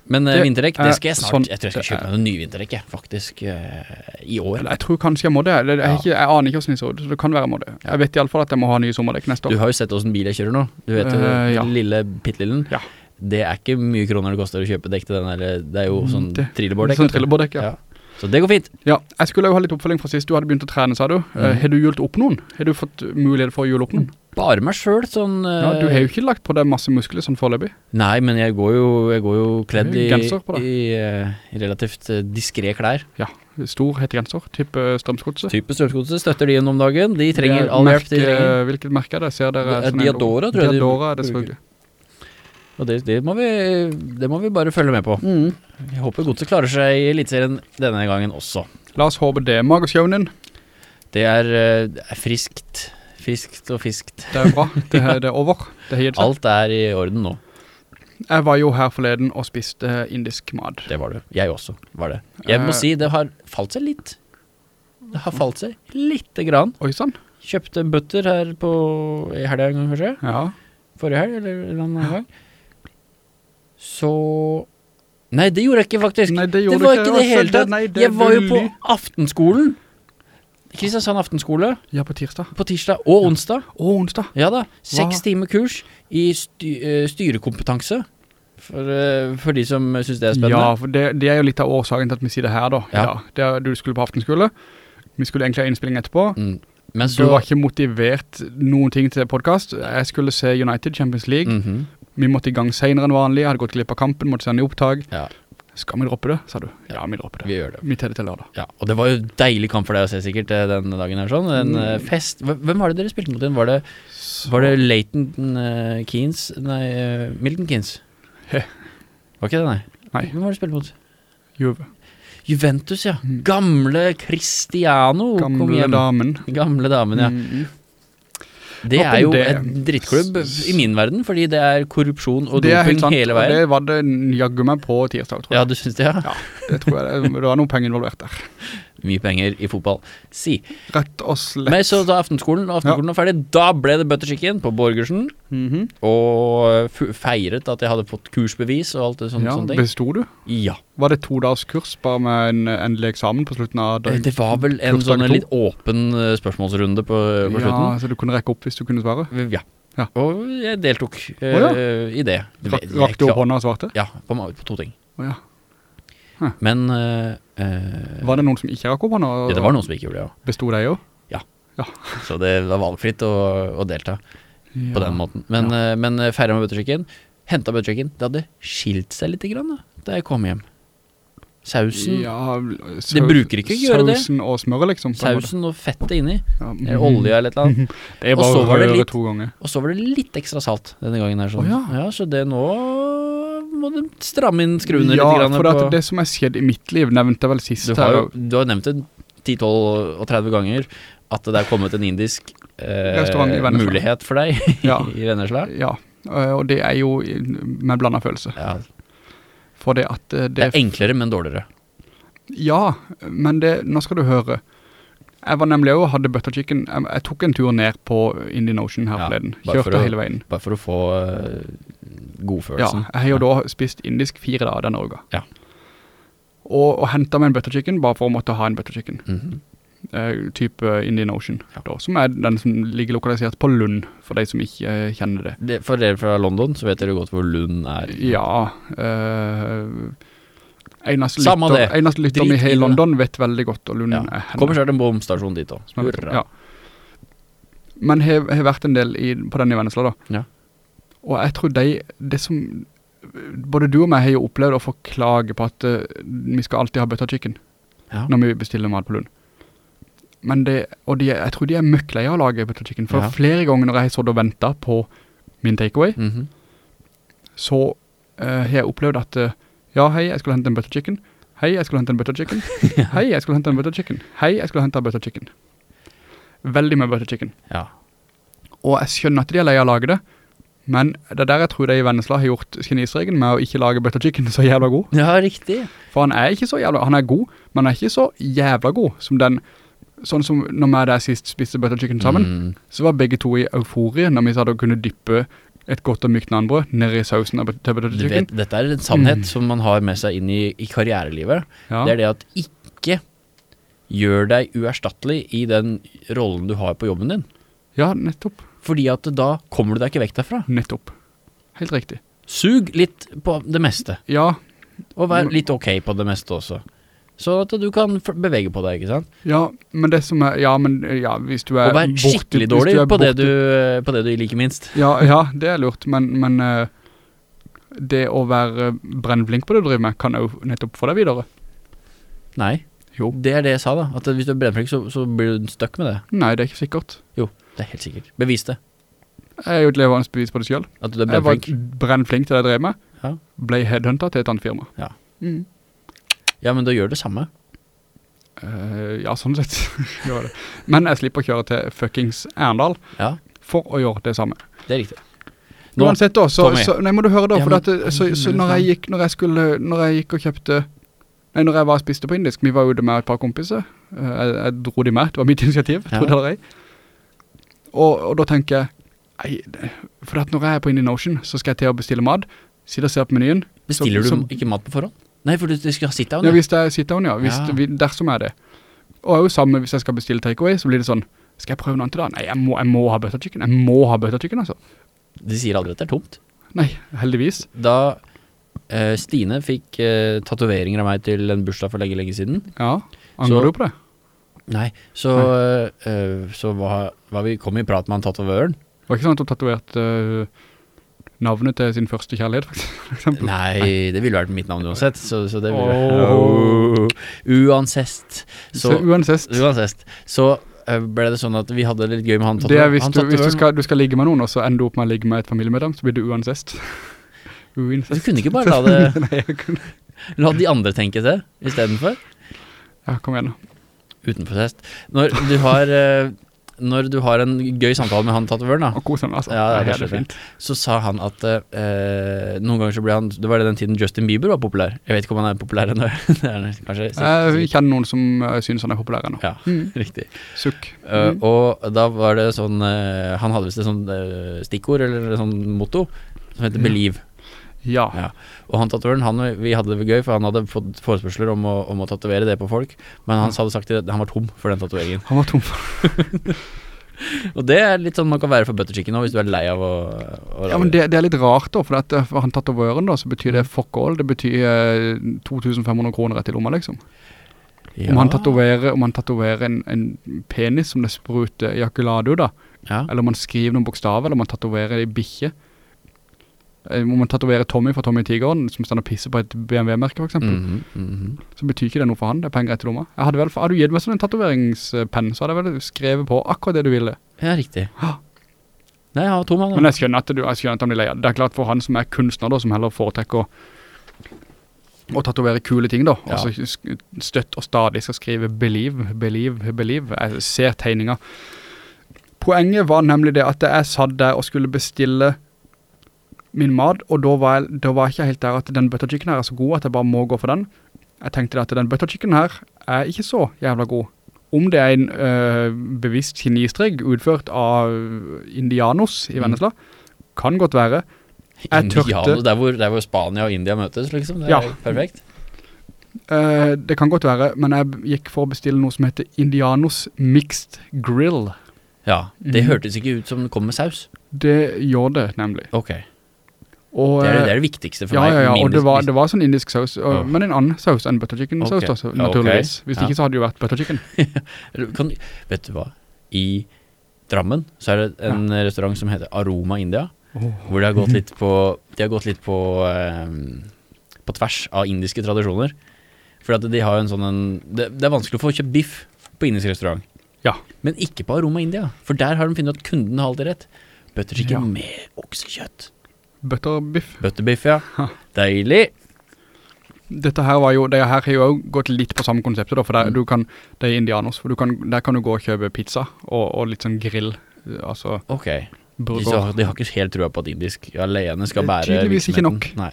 Men eh, Det vinterdekk, det skal jeg snart sånn Jeg tror jeg skal kjøpe meg noen nye vinterdekk, faktisk. eh, I år. Jeg tror kanskje jeg må det. Jeg, jeg, ikke, jeg aner ikke hvordan det ser ut, så det kan være jeg må det. Jeg vet i alle fall at jeg må ha nye sommerdekk neste år. Du har jo sett hvordan bil jeg kjører nå. Du vet Eh, ja. lille pittlillen. Ja. Det er ikke mye kroner det koster å kjøpe dekk til den der. Det er jo sånn trillebårdekk. Sånn trillebårdekk, ja. Ja. Så det går fint. ja. Jeg skulle jo ha litt oppfølging fra sist. Du hadde begynt å trene, sa du. Mm. Uh, har du hjulet opp noen? Har du fått mulighet for å hjule opp noen? Bare meg sjøl, sånn Ja, eh, du har jo ikke lagt på deg masse muskler sånn foreløpig. Nei, men jeg går jo, jeg går jo kledd i, i, uh, i relativt uh, diskré klær. Ja, stor hettegenser, type strømsgodse. Type strømsgodse støtter de om dagen. De trenger er all hjelp de trenger. Hvilket merke er det? Ser dere? Er sånn Diadora, tror jeg Diadora det selvfølgelig. Og det, det, må vi, det må vi bare følge med på. Jeg håper Godset klarer seg i Eliteserien denne gangen også. La oss håpe det. Magersjøen din, Det er, eh, er friskt. Friskt og fiskt. det er bra. Det er, det er over. Det har. Alt er i orden nå. Jeg var jo her forleden og spiste indisk mat. Det var det. Jeg også var det. Jeg må uh, si det har falt seg litt. Det har falt seg lite grann. Oi sann. Kjøpte butter her på i helga en gang, kanskje. Ja. Forrige helg, eller en annen gang. Så Nei, det gjorde jeg ikke, faktisk. Nei, det det var ikke det hele tatt. nei, det jeg var jo på aftenskolen. Kristiansand aftenskole Ja, på tirsdag. på tirsdag og onsdag. Og onsdag. Ja da. Seks timer kurs i sty eh, styrekompetanse. For, eh, for de som syns det er spennende. Ja, for det, det er jo litt av årsaken til at vi sier det her da. Ja. Ja. du skulle på aftenskole. Vi skulle egentlig ha innspilling etterpå. Mm. Men Du var ikke motivert noen ting til podcast. Jeg skulle se United Champions League. Mhm. Vi måtte i gang senere enn vanlig. Jeg hadde gått glipp av kampen, måtte sende i opptag. Ja, Skal vi droppe det, sa du? Ja, vi dropper det. vi gjør det. Vi tar det til lørdag. Ja, og det var jo deilig kamp for deg å se sikkert eh, den dagen her sånn. En Mm. eh, fest. Hvem var det dere spilte mot igjen? Var det, var det Leighton uh, Keens? Nei, uh, Milton Keynes? He. Var ikke det, nei? Nei. Hvem var det du spilte mot? Juve. Juventus, ja. Mm. Gamle Cristiano Gamle damen. Gamle damen, ja. Mm. Det er jo en drittklubb i min verden, fordi det er korrupsjon og doping hele veien. det var det jaggu meg på tirsdag, tror jeg. Ja, du syns det, ja? Ja, det tror jeg. Det, det var noen penger involvert der. Mye penger i fotball. Si. Rett og slett. Men så da aftenskolen, og aftenskolen var ferdig, da ble det butter chicken på Borgersen. Mhm. Og feiret at jeg hadde fått kursbevis og alt det sånne, Ja, sånne ting. besto du? Ja. Var det to dags kurs bare med en endelig eksamen på slutten av Eh, dagen? Det var vel en sånn litt åpen eh, spørsmålsrunde på, på Ja, slutten. så du kunne rekke opp hvis du kunne svare? Ja. Ja. Og jeg deltok eh, Å i det. Rak, rakk du opp hånda og svarte? Ja, på, på to ting. Oh, ja. Men eh, eh, Var det noen som ikke rakk opp hånda? ja, det var noen som ikke gjorde det, ja. Bestod deg jo? Så det var valgfritt å, å delta på den måten. Men, ja. men feiret med butterchicken, hentet butterchicken. Det hadde skilt seg litt grann, da, da jeg kom hjem. Sausen, Ja, Det bruker ikke å gjøre det. Sausen og smøret liksom. sausen og fettet inni. Ja, Eller mhm. olje eller et eller annet. Det er bare å litt- to ganger. Og så var det litt ekstra salt denne gangen her. Sånn. Å, ja. Så det nå må du stramme inn skruene ja, litt. Ja, for det, at det som har skjedd i mitt liv, nevnte jeg vel sist du, har her. jo, du har nevnt det 10, 12 og 30 ganger at det er kommet en indisk eh, mulighet for deg Ja. i Vennesla. Ja, øh, og det er jo med blandet følelse. Ja, For det at det det... er enklere, men dårligere. Ja, men det, nå skal du høre. Jeg var nemlig også og hadde butter chicken. Jeg, jeg tok en tur ned på Indian Ocean her Ja, forleden. bare Kjørte å- hele veien. Bare for å få uh, Ja, jeg har jo da spist indisk fire dager denne uka. Ja. Og, og hentet meg en butter chicken bare for å måtte ha en butter chicken. Mm -hmm. uh, type Indian Ocean. Ja. Da, som er den som ligger lokalisert på Lund, for de som ikke uh, kjenner det. det, for dere fra London, så vet dere godt hvor Lund er. Ja, eh, eneste Samme lytter, det. eneste lytter i hele. London vet veldig godt, og Lund Ja. er henne. Kommer snart en bomstasjon dit òg. Ja. Men har vært en del i, på den i Vennesla da. Ja. Og jeg tror de, det som, både du og meg har jo opplevd å få klage på at uh, vi skal alltid ha butter chicken Ja. når vi bestiller mat på Lund. Men det, og de, jeg tror de er møkkleie å lage butter chicken, for Ja. flere ganger når jeg har sådd og ventet på min takeaway, Mhm. så uh, har jeg opplevd at eh, ja, hei, jeg skulle hente en butter chicken. Hei, jeg skulle hente en butter chicken. Hei, jeg skulle hente en butter chicken. Hei, jeg skulle hente en butter chicken. Veldig med butter chicken. ja. Og jeg skjønner at de er leie av å lage det, men det er der jeg tror de i Vennesla har gjort kinesregen med å ikke lage butter chicken så jævla god. ja, riktig. For han er ikke så jævla, han er god, men han er ikke så jævla god som den, sånn som når vi der sist spiste butter chicken sammen, Mm. så var begge to i euforie når vi satt og kunne dyppe et godt og mykt nanbrød i sausen av vet, dette er en sannhet Mm. som man har med seg inn i, i karrierelivet. Ja. Det er det at ikke gjør deg uerstattelig i den rollen du har på jobben din. ja, nettopp. Fordi at da kommer du deg ikke vekk derfra. Nettopp. Helt riktig. Sug litt på det meste, Ja, og vær litt ok på det meste også. Så at du kan bevege på deg, ikke sant? ja, men det som er, ja, men ja, hvis du er Og vær borte- skikkelig borte, dårlig på det, du, på det du liker minst. Ja, ja, det er lurt, men, men eh, det å være brennblink på det du driver med, kan jo nettopp få deg videre. Nei, Jo. det er det jeg sa da. At hvis du er brennflink, så, så blir du støkk med det. Nei, det er ikke sikkert. Jo, det er helt sikkert. Bevis det. Jeg har jo et bevis på det selv. At du er Jeg var brennflink. brennflink til det jeg drev med. Ja. Ble headhunter til et annet firma. Ja. Mm. Ja, men da gjør det samme. Uh, ja, sånn sett. gjør det. Men jeg slipper å kjøre til fuckings Erndal Ja, for å gjøre det samme. det er riktig. Nå, Uansett da, så, så, nei, må du høre da, Ja, for men- at, så, så når jeg gikk, når jeg skulle, når jeg gikk og kjøpte, nei, når jeg var og spiste på indisk, vi var ute med et par kompiser, eh, jeg, jeg dro de med, det var mitt initiativ, Ja. trodde jeg. Og, og da tenker jeg, nei, for at når jeg er på Indian Ocean, så skal jeg til å bestille mat, sitte og se på menyen. bestiller så- du ikke mat på forhånd? Nei, for du, skal ha sit-down. Ja, Ja, hvis det er sit-down, ja, hvis Ja. vi- dersom er det. Og er jo samme hvis jeg skal bestille takeaway, så blir det sånn, skal jeg prøve noe annet da? Nei, jeg må, jeg må ha butter jeg må ha butter altså. De sier aldri at det er tomt. Nei, heldigvis. Da eh, Stine fikk eh, tatoveringer av meg til en bursdag for lenge, lenge siden. Ja, angrer du på det? Nei, så, eh, så var, var vi, kom vi i prat med han tatovøren. Det var ikke sånn at du tatoverte øh, navnet til sin første kjærlighet, for for eksempel. Nei, det ville vært mitt navn uansett. Så, så det ville oh. oh. Uansett. Så, Så, uansett, uansett. Så eh, ble det sånn at vi hadde det litt gøy med han det er hvis du, hvis du, skal, du skal ligge med noen, og så ender du opp med å ligge med et familiemedlem, så blir det uansett. Du kunne ikke bare la, det, Nei, jeg kunne... la de andre tenke det istedenfor? Ja, kom igjen da. Utenfor test. Når du har eh, Når du har en gøy samtale med han tatovøren, da, Og koser han altså. Ja, det er det fint. så sa han at eh, noen ganger så ble han Det var det den tiden Justin Bieber var populær. Jeg vet ikke om han er populær ennå. det kanskje Jeg kjenner noen som øh, synes han er populær ennå. Ja, Mm. riktig. Sukk. Uh, Mm. og da var det sånn uh, Han hadde visst et sånt uh, stikkord eller sånn motto som heter mm. 'Believe'. Ja. Ja. Og han tatovøren, han, vi hadde det gøy, for han hadde fått forespørsler om å, om å tatovere det på folk. Men han hadde sagt at han var tom for den tatoveringen. Han var tom for Og det er litt sånn man kan være for butter chicken nå, hvis du er lei av å, å Ja, men det, det er litt rart da, for at for han tatovøren da, så betyr det fuck all. Det betyr øh, 2500 kroner rett i lomma, liksom. ja. Om han tatoverer, om han tatoverer en, en penis som det spruter ejakulado da, ja. eller om han skriver noen bokstaver, eller om han tatoverer i bikkje. Eh, Om man tatoverer Tommy fra Tommy Tigeren, som stender og pisser på et BMW-merke for eksempel, mm -hmm. så betyr ikke det noe for han, det er penger etter lomma. Jeg hadde vel, hadde du gitt meg sånn en tatoveringspenn, så hadde jeg vel skrevet på akkurat det du ville. Ja, riktig. Nei, jeg har to mann. Men jeg skjønner du, jeg skjønner at han blir leia. Det er klart for han som er kunstner da, som heller foretrekker å, å tatovere kule ting da, Ja. altså støtt og stadig skal skrive believe, believe, believe. Jeg ser tegninger. Poenget var nemlig det at jeg satt der og skulle bestille min mat, og da var, jeg, da var jeg ikke helt der at den butter chicken her er så god at jeg bare må gå for den. Jeg tenkte at den butter chicken her er ikke så jævla god. Om det er en øh, bevisst kinistrigg utført av indianos i Mm. Vennesla, kan godt være. Jeg tørte- der hvor, der hvor Spania og India møtes, liksom. Det er Ja. perfekt. Uh, det kan godt være, men jeg gikk for å bestille noe som heter Indianos Mixed Grill. Ja, det mm. hørtes ikke ut som det kom med saus. Det gjorde det nemlig. Ok, Og, det er det, eh, er det viktigste for ja, meg. ja, ja, og det var, det var sånn indisk saus, og, oh. men en annen saus enn butter chicken saus også, naturligvis. Okay. Hvis Ja. ikke så hadde det jo vært butter chicken. Kan, vet du hva? I Drammen så er det en restaurant som heter Aroma India, hvor de har gått litt på, de har gått litt på, ehm, på tvers av indiske tradisjoner. For at de har en sånn en, det, det er vanskelig å få kjøpt biff på indisk restaurant. Ja. Men ikke på Aroma India, for der har de funnet at kunden har alltid rett. Butter chicken Ja. med oksekjøtt. Butterbiff. Butterbiff, ja. Deilig. Dette her var jo, det her har jo også gått litt på samme konseptet da, for der, Mm. du kan, det er indianos, for du kan, der kan du gå og kjøpe pizza, og, og litt sånn grill, altså Ok. De, så, de har ikke helt trua på at indisk alene skal bære Tydeligvis ikke nok. Nei.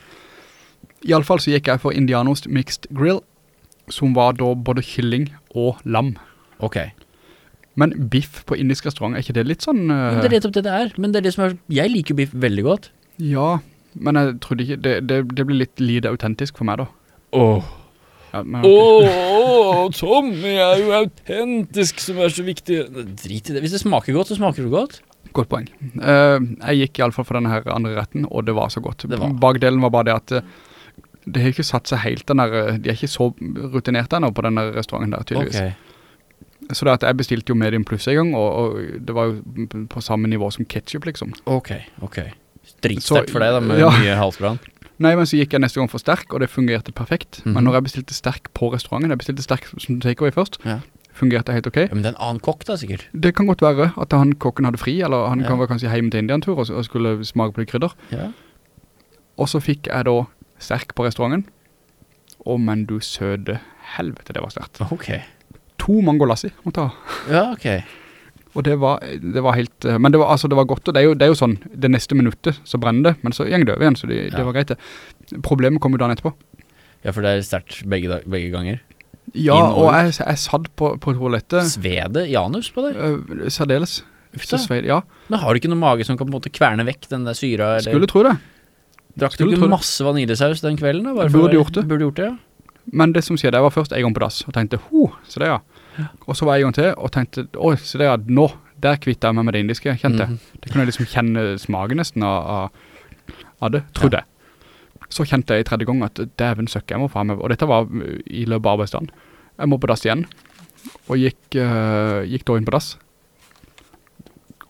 I alle fall så gikk jeg for Indianos Mixed Grill, som var da både kylling og lam. Ok. Men biff på indisk restaurant, er ikke det litt sånn... Eh, det er nettopp det det er. Men det er det som er Jeg liker biff veldig godt. Ja, men jeg trodde ikke, det, det, det blir litt lite autentisk for meg da. Åh, Ja, men, Tommy er jo autentisk som er så viktig. Drit i det. Hvis det smaker godt, så smaker det godt. Godt poeng. Uh, jeg gikk i alle fall for denne her andre retten, og det var så godt. Var. Bakdelen var bare det at eh, det har ikke satt seg helt den der, eh, de er ikke så rutinert ennå på denne restauranten der, tydeligvis. Ok. Så det at jeg bestilte jo medium pluss en gang, og, og det var jo på samme nivå som ketchup liksom. Ok, ok. Dritsterkt for deg da, med ja. mye halsbrann. Nei, men så gikk jeg neste gang for sterk, og det fungerte perfekt. Mhm. Men når jeg bestilte sterk på restauranten, jeg bestilte sterk som takeaway først, Ja. fungerte helt ok. Ja, men det er en annen kokk da, sikkert. Det kan godt være at han kokken hadde fri, eller han Ja. kan være kanskje hjemme til Indian-tur og, og skulle smake på de krydder. Ja. Og så fikk jeg da sterk på restauranten. Å, men du søde helvete, det var sterkt. Ok. To mango lassi måtte jeg ha. Ja, ok. Og det var, det var helt, eh, men det var, altså, det var godt, og det er, jo, det er jo sånn, det neste minuttet så brenner det, men så gjeng det over igjen, så det, Ja. det var greit det. Problemet kom jo dagen etterpå. Ja, for det er sterkt begge, begge ganger. Ja, Inn og og jeg, jeg satt på, på toalettet, Svede janus på deg. øh, særdeles. Ufta. Så sved, ja, Men har du ikke noen mage som kan på en måte kverne vekk den der syra? Eller? skulle tro det. Drakk du ikke masse vaniljesaus den kvelden da? burde gjort det. Burde gjort det, ja. Men det som skjedde, jeg var først en gang på dass, og tenkte, ho, så det ja. Og så var jeg en gang til, og tenkte, oi, så det ja, nå, der kvittet jeg meg med det indiske, kjente jeg. Mhm. Det kunne jeg liksom kjenne smaken nesten av, av, det, trodde jeg. Så kjente jeg i tredje gang at dæven søkke, jeg må faen meg, og dette var uh, i løpet av arbeidsdagen. Jeg må på dass igjen, og gikk, uh, gikk da inn på dass.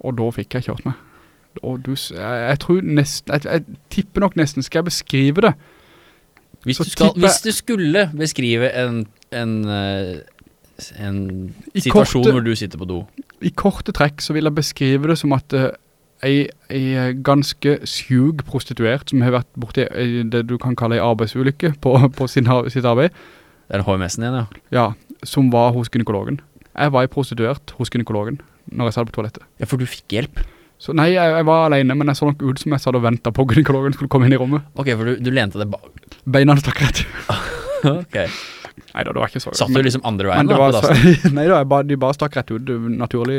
Og da fikk jeg kjørt meg. Og du, jeg, jeg tror nesten, jeg, jeg tipper nok nesten, skal jeg beskrive det? Hvis, du skal, hvis du skulle beskrive en, en, eh, en I situasjon korte- hvor du sitter på do I korte trekk så vil jeg beskrive det som at uh, ei, ei ganske sjug prostituert som har vært borti i det du kan kalle ei arbeidsulykke på, på sin, sitt arbeid, Det er HMS-en igjen, ja. ja, som var hos gynekologen. Jeg var ei prostituert hos gynekologen når jeg satt på toalettet. Ja, for du fikk hjelp. Så nei, jeg, jeg var alene, men jeg så nok ut som jeg satt og ventet på gynekologen skulle komme inn i rommet. Ok, for du, du lente deg bak. Beina stakk rett. ok. Nei da, det var ikke så. Satt du liksom andre men veien da, så. Nei da, bare, de bare stakk rett ut, naturlig.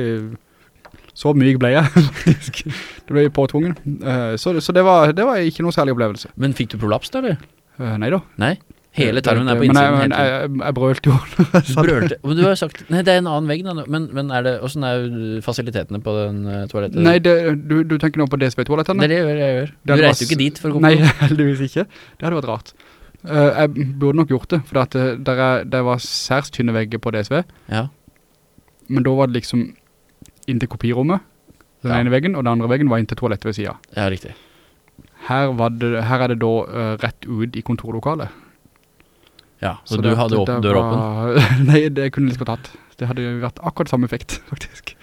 Så myk ble jeg, faktisk. Det ble påtvungen. Uh, så så det, var, det var ikke noe særlig opplevelse. Men fikk du prolaps da, eller? Uh, nei da. Nei? Hele tarmen er på men innsiden jeg, hele jeg, jeg, jeg brølte jo. Du brølte. Men du har jo sagt Nei, det er en annen vegg, da. Men, men er det Hvordan er fasilitetene på den toalettet? Nei, det, du, du tenker nå på DSB-toalettene Det er det jeg gjør. Jeg gjør. Du reiste jo ikke dit for å gå Nei, heldigvis ikke. Det hadde vært rart. Eh, jeg burde nok gjort det, for at det, der, er, der var særs tynne vegger på DSV, Ja. men da var det liksom inn til kopirommet, den Ja. ene veggen, og den andre veggen var inn til toalettet ved siden. ja, riktig. her, var det, her er det da uh, rett ut i kontorlokalet. Ja, så, Så du det- hadde åpen, dør åpen? Nei, det kunne jeg liksom tatt. Det hadde vært akkurat samme effekt, faktisk.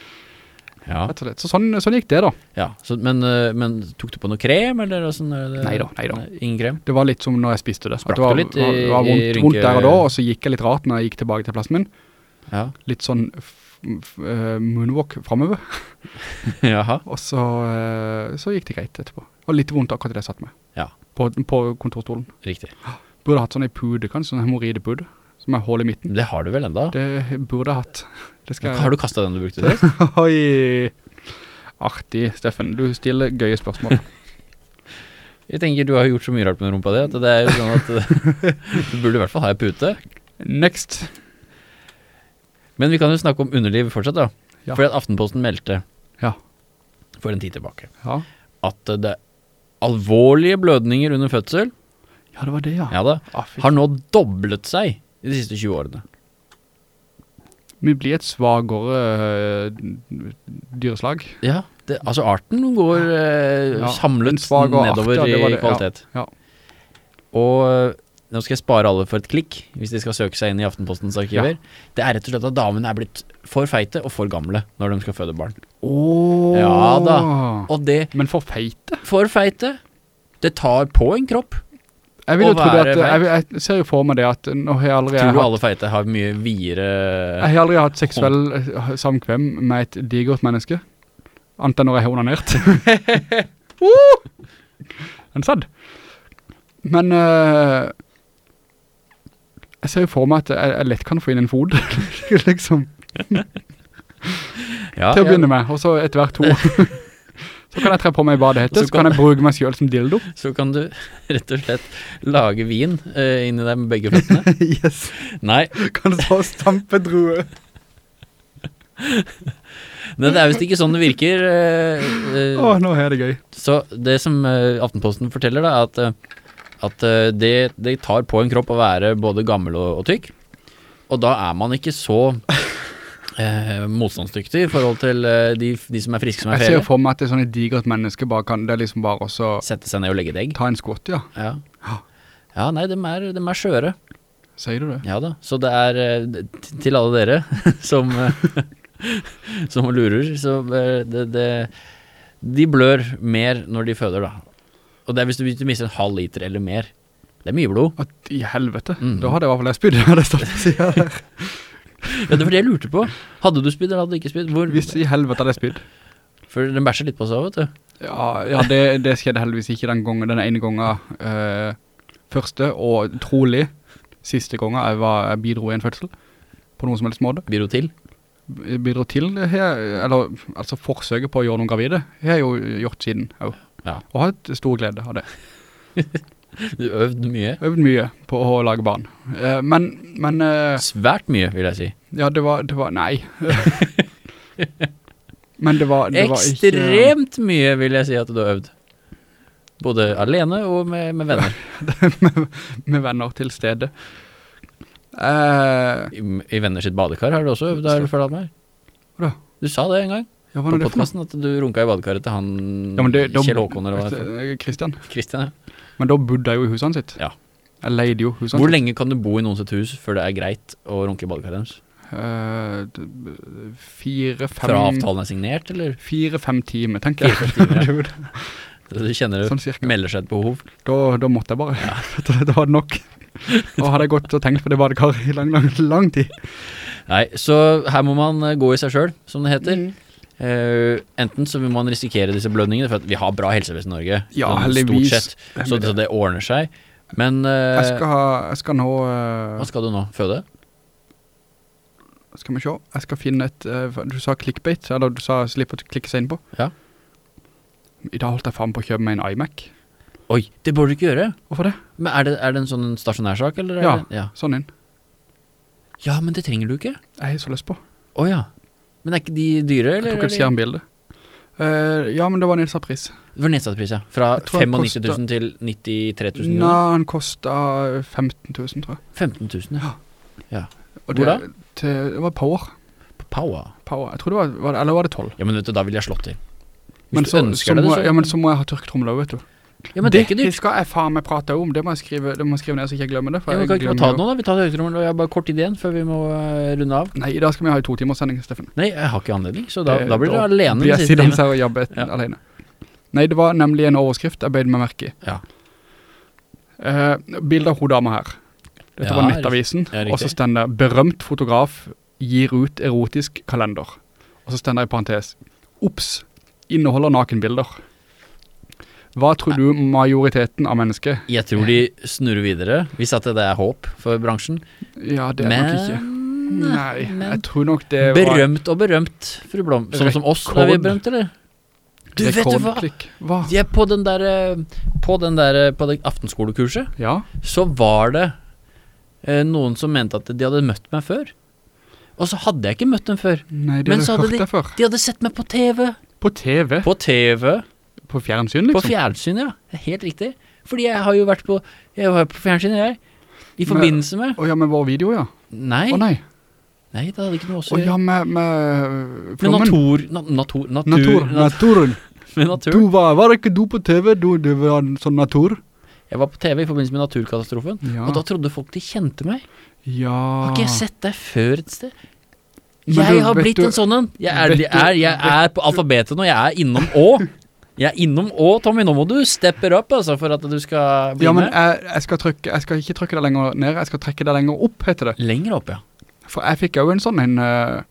Ja, Rett og slett. Så sånn, sånn gikk det da. ja. Så, men, eh, men tok du på noe krem, eller er det? Neida, neida. Ingen krem? Det var litt som når jeg spiste det. Sprakk det var, litt i- var, var vondt, rynke- vondt der og da, og så gikk jeg litt rart når jeg gikk tilbake til plassen min. Ja. Litt sånn eh, moonwalk fremover. Jaha. Og så, eh, så gikk det greit etterpå. Og litt vondt akkurat det jeg satt med. Ja. På, på kontorstolen. Riktig. Burde hatt sånn en pude, kanskje, sånn hemorridepude, som er hål i midten. Det har du vel enda? Det burde jeg hatt. Det skal Har du kastet den du brukte til? Oi, artig, Steffen. Du stiller gøye spørsmål. Jeg tenker du har gjort så mye rart med rumpa di, at det er jo sånn at du burde i hvert fall ha en pute. Next. Men vi kan jo snakke om underliv fortsatt da. Ja. Fordi at Aftenposten meldte Ja. for en tid tilbake Ja. at det alvorlige blødninger under fødsel, Ja, det var det, ja. ja da, Ah, har nå doblet seg i de siste 20 årene. Vi blir et svagere øh, dyreslag. Ja, det, altså arten går eh, Ja, samlet nedover art, ja, i kvalitet. ja. Og eh, nå skal jeg spare alle for et klikk, hvis de skal søke seg inn i Aftenpostens arkiver. Det er rett og slett at damene er blitt for feite og for gamle når de skal føde barn. Åh. Ja da. Det, Men for feite. for feite, det tar på en kropp. Jeg vil jo tro det at, jeg, jeg ser jo for meg det at nå har jeg aldri Tror du hatt, alle feite har mye videre jeg har aldri hatt seksuell eh, samkvem med et digert menneske. Annet enn når jeg har onanert. uh! En sadd. Men uh, jeg ser jo for meg at jeg, jeg lett kan få inn en fod, liksom, ja, til å begynne med, og så etter hvert to. så kan jeg tre på meg badehette, Så så kan jeg bruke meg selv som dildo. Så kan du rett og slett lage vin uh, inni deg med begge føttene. yes. Nei, Kan du så stampe druer? det det er visst ikke sånn det virker. Åh, uh, uh, Åh, nå er det gøy. Så det som eh, Aftenposten forteller da, er at, eh, at eh, det, det tar på en kropp å være både gammel og, og tykk. Og da er man ikke så eh, motstandsdyktig i forhold til eh, de, de som er friske som er Jeg ser for meg at det er sånn et digert menneske bare kan, det liksom bare også Sette seg ned og legge et egg. ta en skvott, ja. Ja. ja, nei, de er, de er skjøre. Sier du det? Ja da. Så det er eh, til alle dere som, eh, som lurer, så eh, det, det, de blør mer når de føder, da. Og det er hvis du, hvis du mister en halv liter eller mer. Det er mye blod. At i helvete. Mm. Da hadde jeg i hvert fall jeg spydd. Ja, det var det jeg lurte på. Hadde du spydd eller hadde du ikke spydd? Hvor? Hvis i helvete hadde jeg spydd. For den bæsjer litt på seg, vet du. Ja, ja det, det skjedde heldigvis ikke den gangen, den ene gangen eh, første, og trolig siste gangen jeg, var, jeg bidro i en fødsel, på noen som helst måte. Bidro til. Bidro til, jeg, eller altså forsøket på å gjøre noen gravide, Jeg har jeg jo gjort siden, Jeg, Ja. Og hatt stor glede av det. Du øvde mye. Øvde mye på å lage barn. Uh, men, men uh, Svært mye, vil jeg si. ja, det var, det var, nei. men det var, det var ikke... Ekstremt mye, vil jeg si at du har øvd. Både alene og med, med venner. med, med venner til stede. Uh, I, I venner sitt badekar har du også øvd, har du fortalt meg? Hva da? Du sa det en gang ja, på podcasten at du runka i badekaret til han Ja, det, Kjell Håkon eller hva det. Eh, Kristian, ja. Men da bodde jeg jo i husene sitt. Ja. Jeg leide jo husene Hvor sitt. lenge kan du bo i noen sitt hus før det er greit å runke i badekaret deres? Uh, d- fire, fem... Fra avtalen er signert, eller? Fire, fem timer, tenker jeg. Fire-fem Det- Du kjenner det sånn melder seg et behov. Da, da måtte jeg bare. Ja. det var nok. Og hadde jeg gått og tenkt på det badekaret i lang, lang, lang tid. Nei, så her må man eh, gå i seg selv, som det heter. Mm. Eh, enten så vil man risikere disse blødningene, for at vi har bra helsevesen i Norge. Ja, sånn heldigvis. Sett. Så, så det ordner seg. Men uh, Jeg skal, ha, jeg skal nå... uh, hva skal du nå? Føde? skal vi se. Jeg skal finne et... du sa clickbait, eller du sa slipp å klikke seg inn på. Ja. I dag holdt jeg faen på å kjøpe meg en iMac. Oi, det bør du ikke gjøre. Hvorfor det? Men er det, er det en sånn stasjonærsak, eller? er Ja. Det, ja. Sånn inn. Ja, men det trenger du ikke. Jeg har så lyst på. Å ja. Men er ikke de dyre, Jeg tok et eller? skjermbilde. Uh, ja, men det var nedsatt pris. Det var nedsatt pris, ja. Fra Jeg 95 000 til 93 000. Nei, den kostet 15 000, tror jeg. 15 000, ja. Og Hvor det, Til, det var Power. Power. Power. Jeg tror det var, var det, eller var det 12? Ja, men vet du, da vil jeg slått til. Hvis Men du ønsker så det, så ja, men så må jeg ha tørketrommel også, vet du. Ja, men det, er ikke dyrt. skal jeg faen meg prate om. Det må jeg skrive, det må jeg skrive ned så ikke jeg glemmer det. Ja, men kan ikke ta det nå da? Vi tar høytrommelen, og jeg har bare kort tid igjen før vi må eh, runde av. Nei, da skal vi ha en to timers sending, Steffen. Nei, jeg har ikke anledning, så da, Det- da blir du alene blir jeg sittende her og jobbe Ja. alene. Nei, det var nemlig en overskrift jeg bøyde meg merke i. Ja. Eh, bilde av hodama her. Dette Ja, var nettavisen, og så stender det, berømt fotograf gir ut erotisk kalender. Og så stender det i parentes, Ops, inneholder nakenbilder. Hva tror du majoriteten av mennesker? Jeg tror de snurrer videre, hvis at det er håp for bransjen. Ja, det er nok ikke. Nei, men- jeg tror nok det var Berømt og berømt, fru Blom. Sånn som oss, er vi berømt, eller? Du, vet du hva? Hva? Ja, på den der, eh, på den der, eh, på det aftenskolekurset, Ja, så var det eh, noen som mente at de hadde møtt meg før. Og så hadde jeg ikke møtt dem før. nei, de Men har så du hadde hørt det før. De hadde sett meg på TV. På TV? På TV. På fjernsyn, liksom? På fjernsyn, ja. Helt riktig. Fordi jeg har jo vært på Jeg var på fjernsyn, jeg. I forbindelse med Å ja, med vår video, ja. Nei. Å nei. Nei, det hadde ikke noe også Å å ja, gjøre. med, flommen. Med natur, na, natur, natur, Natur. Naturen. med natur. Du var, var ikke du på TV? Du, du var en sånn natur? Jeg var på TV i forbindelse med naturkatastrofen, Ja. og da trodde folk de kjente meg. ja. Har ikke jeg sett deg før et sted? Men Jeg du, har blitt du- en sånn en. Jeg, er- jeg, er- jeg er på alfabetet nå, jeg er innom Å. Jeg er innom Å, Tommy. Nå må du steppe opp altså, for at du skal bli Ja, men med. jeg, jeg, skal trykke, jeg skal ikke trykke det lenger ned, jeg skal trekke det lenger opp, heter det. Lenger opp, ja. For jeg fikk jo en sånn en... eh,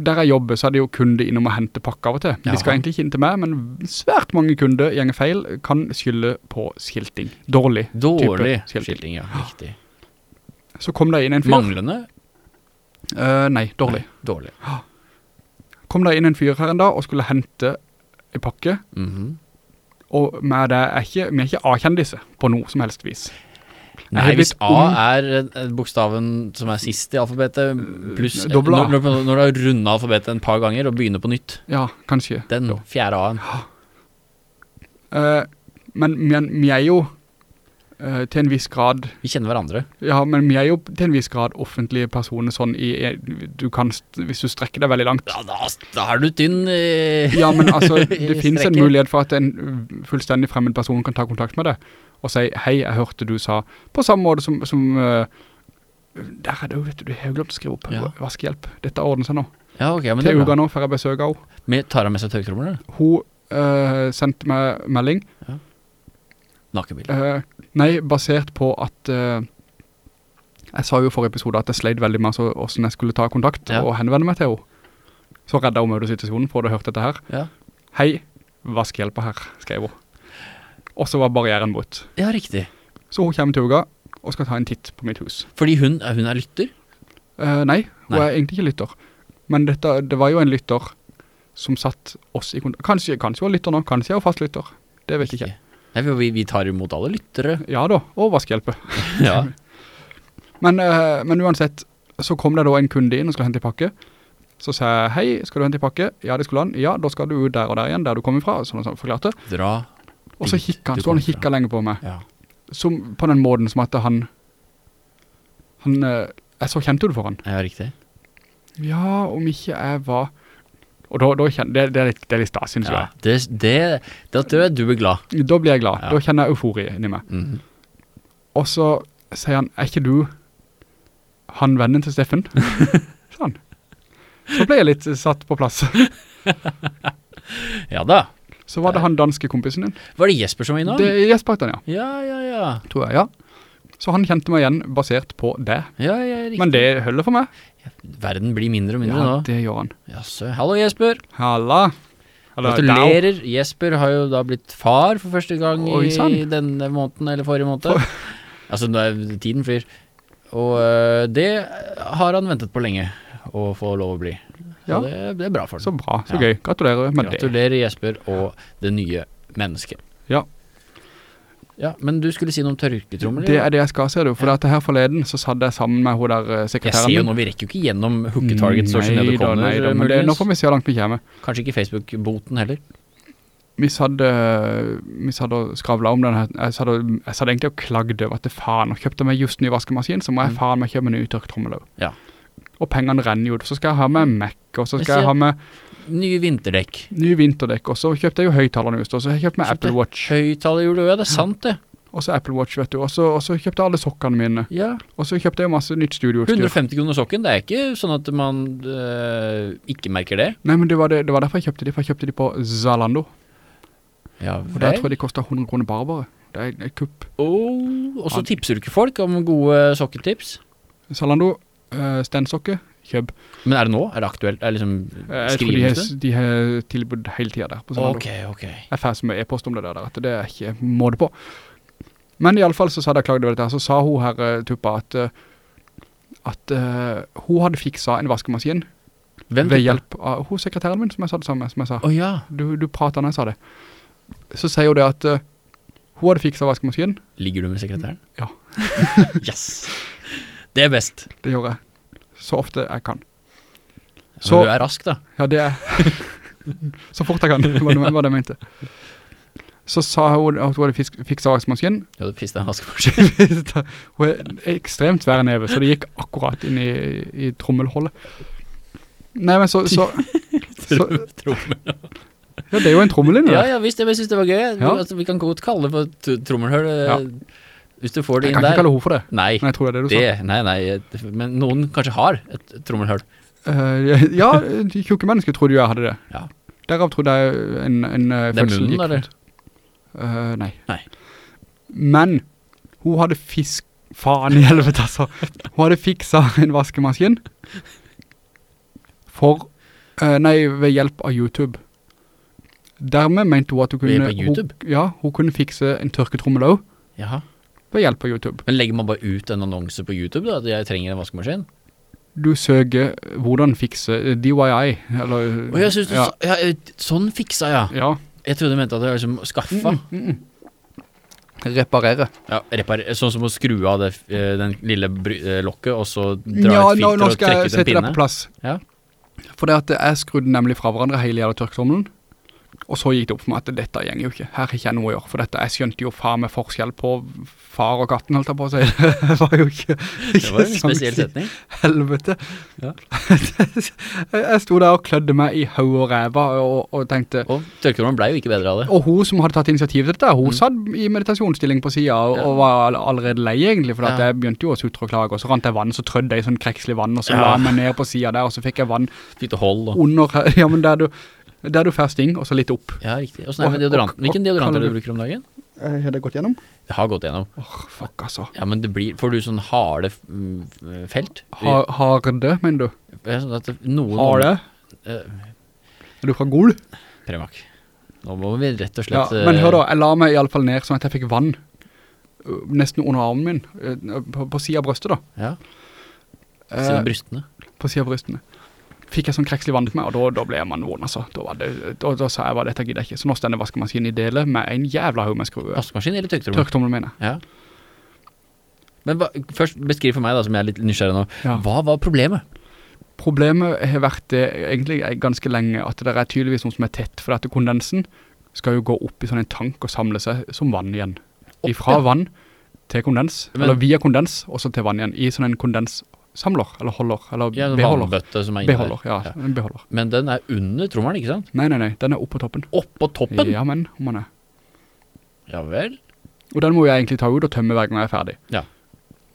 der jeg jobber, så er det jo kunder innom og hente pakke av og til. De skal egentlig ikke inn til meg, men svært mange kunder gjenger feil, kan skylde på skilting. Dårlig Dårlig type skilting. skilting, ja. Riktig. Så kom det inn en fyr. Manglende? Uh, nei, dårlig. Nei, Dårlig. Kom det inn en fyr her en dag og skulle hente en pakke, Mhm. og med det er ikke, vi er ikke A-kjendise på noe som helst vis. Nei, hvis A ung- er eh, bokstaven som er sist i alfabetet, pluss Eh, når, når, du har rundet alfabetet en par ganger og begynner på nytt. Ja, kanskje. Den fjerde A-en. Eh, men, men vi er jo eh, til en viss grad, Vi kjenner hverandre. ja, men vi er jo til en viss grad offentlige personer sånn i, du kan, hvis du strekker deg veldig langt. Ja, da, da er du tynn eh, Ja, men altså, det finnes en mulighet for at en uh, fullstendig fremmed person kan ta kontakt med deg, og si, hei, jeg hørte du sa, på samme måte som, som uh, der er det jo, vet du, du har jo glemt å skrive opp, Ja. vaskehjelp, dette ordner seg nå. Ja, ok, men det Til uka nå, før jeg besøker henne. vi tar han med seg tørketrommel. Hun uh, sendte meg melding, Nakenbil. uh, nei, basert på at uh, jeg sa jo forrige episode at jeg sleit veldig med så, hvordan jeg skulle ta kontakt Ja. og henvende meg til henne. Så redda hun meg ut situasjonen for du hørt dette her. Ja. Hei, hjelpe her, skrev hun. Og så var barrieren brutt. ja, riktig. Så hun kommer til uka og skal ta en titt på mitt hus. Fordi hun, hun er lytter? Uh, nei, hun Nei. er egentlig ikke lytter. Men dette, det var jo en lytter som satt oss i kontakt. Kanskje, kanskje hun er lytter nå, kanskje hun er fast lytter. Det vet jeg ikke. Nei, vi, vi tar imot alle lyttere. Ja da, og vaskehjelpe. Ja. Men, eh, men uansett, så kom det da en kunde inn og skulle hente i pakke. Så sa jeg, hei, skal du hente i pakke? Ja, det skulle han. Ja, da skal du der og der igjen, der du kom ifra, sånn og sånn, forklarte. Dra. Og så kikket han, så han kikket lenge på meg. Ja. Som, på den måten som at han, han, eh, jeg så kjente du for han. ja, riktig. Ja, om ikke jeg var Og da, da kjenner det, det, er litt, det er litt stas, synes Ja, det, det, det, tror jeg du blir glad. Da blir jeg glad. Ja. Da kjenner jeg eufori inni meg. Mhm. Og så sier han, er ikke du han vennen til Steffen? sånn. Så ble jeg litt satt på plass. Ja da. Så var det han danske kompisen din. Var det Jesper som var innom? Det er Jesper, heter han, Ja, ja, ja. ja. Tror jeg, ja. Så han kjente meg igjen basert på det. Ja, ja, riktig. Men det holder for meg. Verden blir mindre og mindre Ja, nå. det gjør han. Jaså. Hallo, Jesper. Halla. Dau. Gratulerer. Jesper har jo da blitt far for første gang Oi, i denne måneden, eller forrige måned. altså, nå er tiden flyr. Og øh, det har han ventet på lenge, å få lov å bli. Så Ja. det, det er bra for Så bra, så Ja. gøy. Gratulerer med det. Gratulerer, Jesper, og det nye mennesket. Ja. Ja, men du skulle si noe om tørketrommel? Det er det jeg skal, ser du. For at her forleden så satt jeg sammen med hun der sekretæren. Jeg sier ser jo nå, vi rekker jo ikke gjennom hooketarget social Nei da, kommer. nei da, men det, nå får vi se hvor langt vi kommer. Kanskje ikke Facebook-boten heller. Vi satt, eh, vi satt og skravla om den her. Jeg satt, og, jeg satt egentlig og klagde over at det faen, og kjøpte meg just ny vaskemaskin, så må jeg Mm. faen meg kjøpe en ny tørketrommel. Ja. Og pengene renner jo. Så skal jeg ha med Mac, og så skal jeg jeg ha med nye vinterdekk. nye vinterdekk, og så kjøpte jeg jo høytalerne just, og så kjøpte jeg kjøpt meg Apple Watch, Høyttaler gjorde du, ja, det er sant det. og så Apple Watch, vet du, og så, kjøpte jeg alle sokkene mine, Ja, og så kjøpte jeg masse nytt studioutstyr. 150 kroner sokken, det er ikke sånn at man øh, ikke merker det. Nei, men det var, det, det var derfor jeg kjøpte de, for jeg kjøpte de på Zalando, Ja, og der tror jeg de kostet 100 kroner bare bare. Det er et kupp. Oh, og så tipser du ikke folk om gode sokketips. Zalando, øh, stensokke, kjøp. Men er det nå? Er det aktuelt? Er det liksom Eh, Jeg tror de har, de har tilbud hele tiden der på Ok, ok. Jeg ferdig med e-post om det der, at det er ikke måte på. Men i alle fall så sa jeg klagde over dette her, så sa hun her, eh, Tuppa, at, eh, at uh, hun hadde fikset en vaskemaskin Hvem ved hjelp av hun sekretæren min, som jeg sa det samme, som jeg sa. Å ja, Du, du pratet når jeg sa det. Så sier hun det at uh, hun hadde fikset vaskemaskinen. ligger du med sekretæren? Ja. yes. Det er best. Det gjorde jeg. Så ofte jeg kan. Så du er rask da. Ja, det er så fort jeg kan, var det, var det jeg mente. Så sa hun at hun hadde fisk, fikset raskmaskinen Ja, du piste en vaskemaskin. hun er ekstremt svær neve, så det gikk akkurat inn i, i trommelholdet. Nei, men så, så, så Trommel. Ja, det er jo en trommelinje. Ja, ja, visst, jeg synes det var gøy. Ja. altså, vi kan godt kalle det for trommelhull. eh, Ja. Hvis du får det Jeg inn kan ikke kalle henne for det. Nei, jeg tror det er det du det, nei, nei, men noen kanskje har et trommelhøl. sa. Eh, ja, de tjukke mennesker trodde jo jeg hadde det. Ja. Derav trodde jeg en, en uh, Det er munnen, eller? Uh, nei. Nei. Men hun hadde fisk... Faen i helvete, altså. Hun hadde fikset en vaskemaskin for... uh, nei, ved hjelp av YouTube. Dermed mente hun at hun kunne... Ved hjelp av YouTube? Hun, ja, hun kunne fikse en tørketrommel også Jaha. Ved hjelp av YouTube. Men legger man bare ut en annonse på YouTube da, at jeg trenger en vaskemaskin? Du søker hvordan fikse DIY, eller... Og jeg synes du ja, ja, eh, sånn fiksa jeg. ja. Jeg trodde du mente at det var liksom skaffa. Mm, mm, mm. Reparere. Ja, reparere. sånn som å skru av det, eh, den lille eh, lokket, og så dra Ja, et filter og trekke ut en pinne Nå skal jeg sette det på plass. Ja. For det at jeg skrudde nemlig fra hverandre hele jævla tørketrommelen, og så gikk det opp for meg at dette gjenger jo ikke. Her har ikke jeg noe å gjøre, for dette, jeg skjønte jo faen med forskjell på far og katten, holdt jeg på å si. Det var jo ikke, Det var en ikke spesiell sånn setning. Helvete. Ja. jeg, sto der og klødde meg i høy og ræva og, og tenkte, Og tørketrommelen ble jo ikke bedre av det. og hun som hadde tatt initiativ til dette, hun Mm. satt i meditasjonsstilling på siden og, Ja. og var allerede lei egentlig, for Ja. jeg begynte jo å sutre og klage, og så rant jeg vann, så trødde jeg i sånn krekselig vann, og så la jeg meg ned på siden der, og så fikk jeg vann Fikk du hold da? under, ja, men der du, der du fasting, og så litt opp. Ja, riktig. Er det Og- deodorant? og- Hvilken og- deodorant er det du bruker om dagen? Eh, Har det gått gjennom? Det har gått gjennom. Åh, fuck altså. Ja, men det blir Får du sånn harde mm, felt? Ha, harde, mener du? Ja, sånn at noen Har det? Eh, Er du fra Gol? Premak. Nå må vi rett og slett... Ja, men eh, hør da, jeg la meg i alle fall ned sånn at jeg fikk vann uh, nesten under armen min, uh, på, på siden av brøstet da. Ja, på siden av brystene. på siden av brystene. Fikk jeg sånn krekselig vann meg, og da, da ble man vond, altså. Da, var det, da, da sa jeg bare, dette gidder jeg ikke. Så nå stender vaskemaskinen i dele med en jævla haug med skruer. Vaskemaskin eller tørketrommel? mener jeg. Ja. Men hva, først beskriv for meg da, som jeg er litt nysgjerrig nå. Ja. Hva var problemet? Problemet har vært det egentlig ganske lenge, at det er tydeligvis noe som er tett, for dette kondensen skal jo gå opp i sånn en tank og samle seg som vann igjen. Opp, Ifra ja. vann til kondens, Men- eller via kondens, og så til vann igjen, i sånn en kondenssamler, eller holder, eller Ja, beholder. vannbøtte som er inne Beholder, ja, Ja. en beholder. Men den er under trommelen, ikke sant? Nei, nei, nei, den er opp på toppen. Opp på toppen? Ja, men, om man er. Ja vel. Og den må jeg egentlig ta ut og tømme hver gang jeg er ferdig. Ja.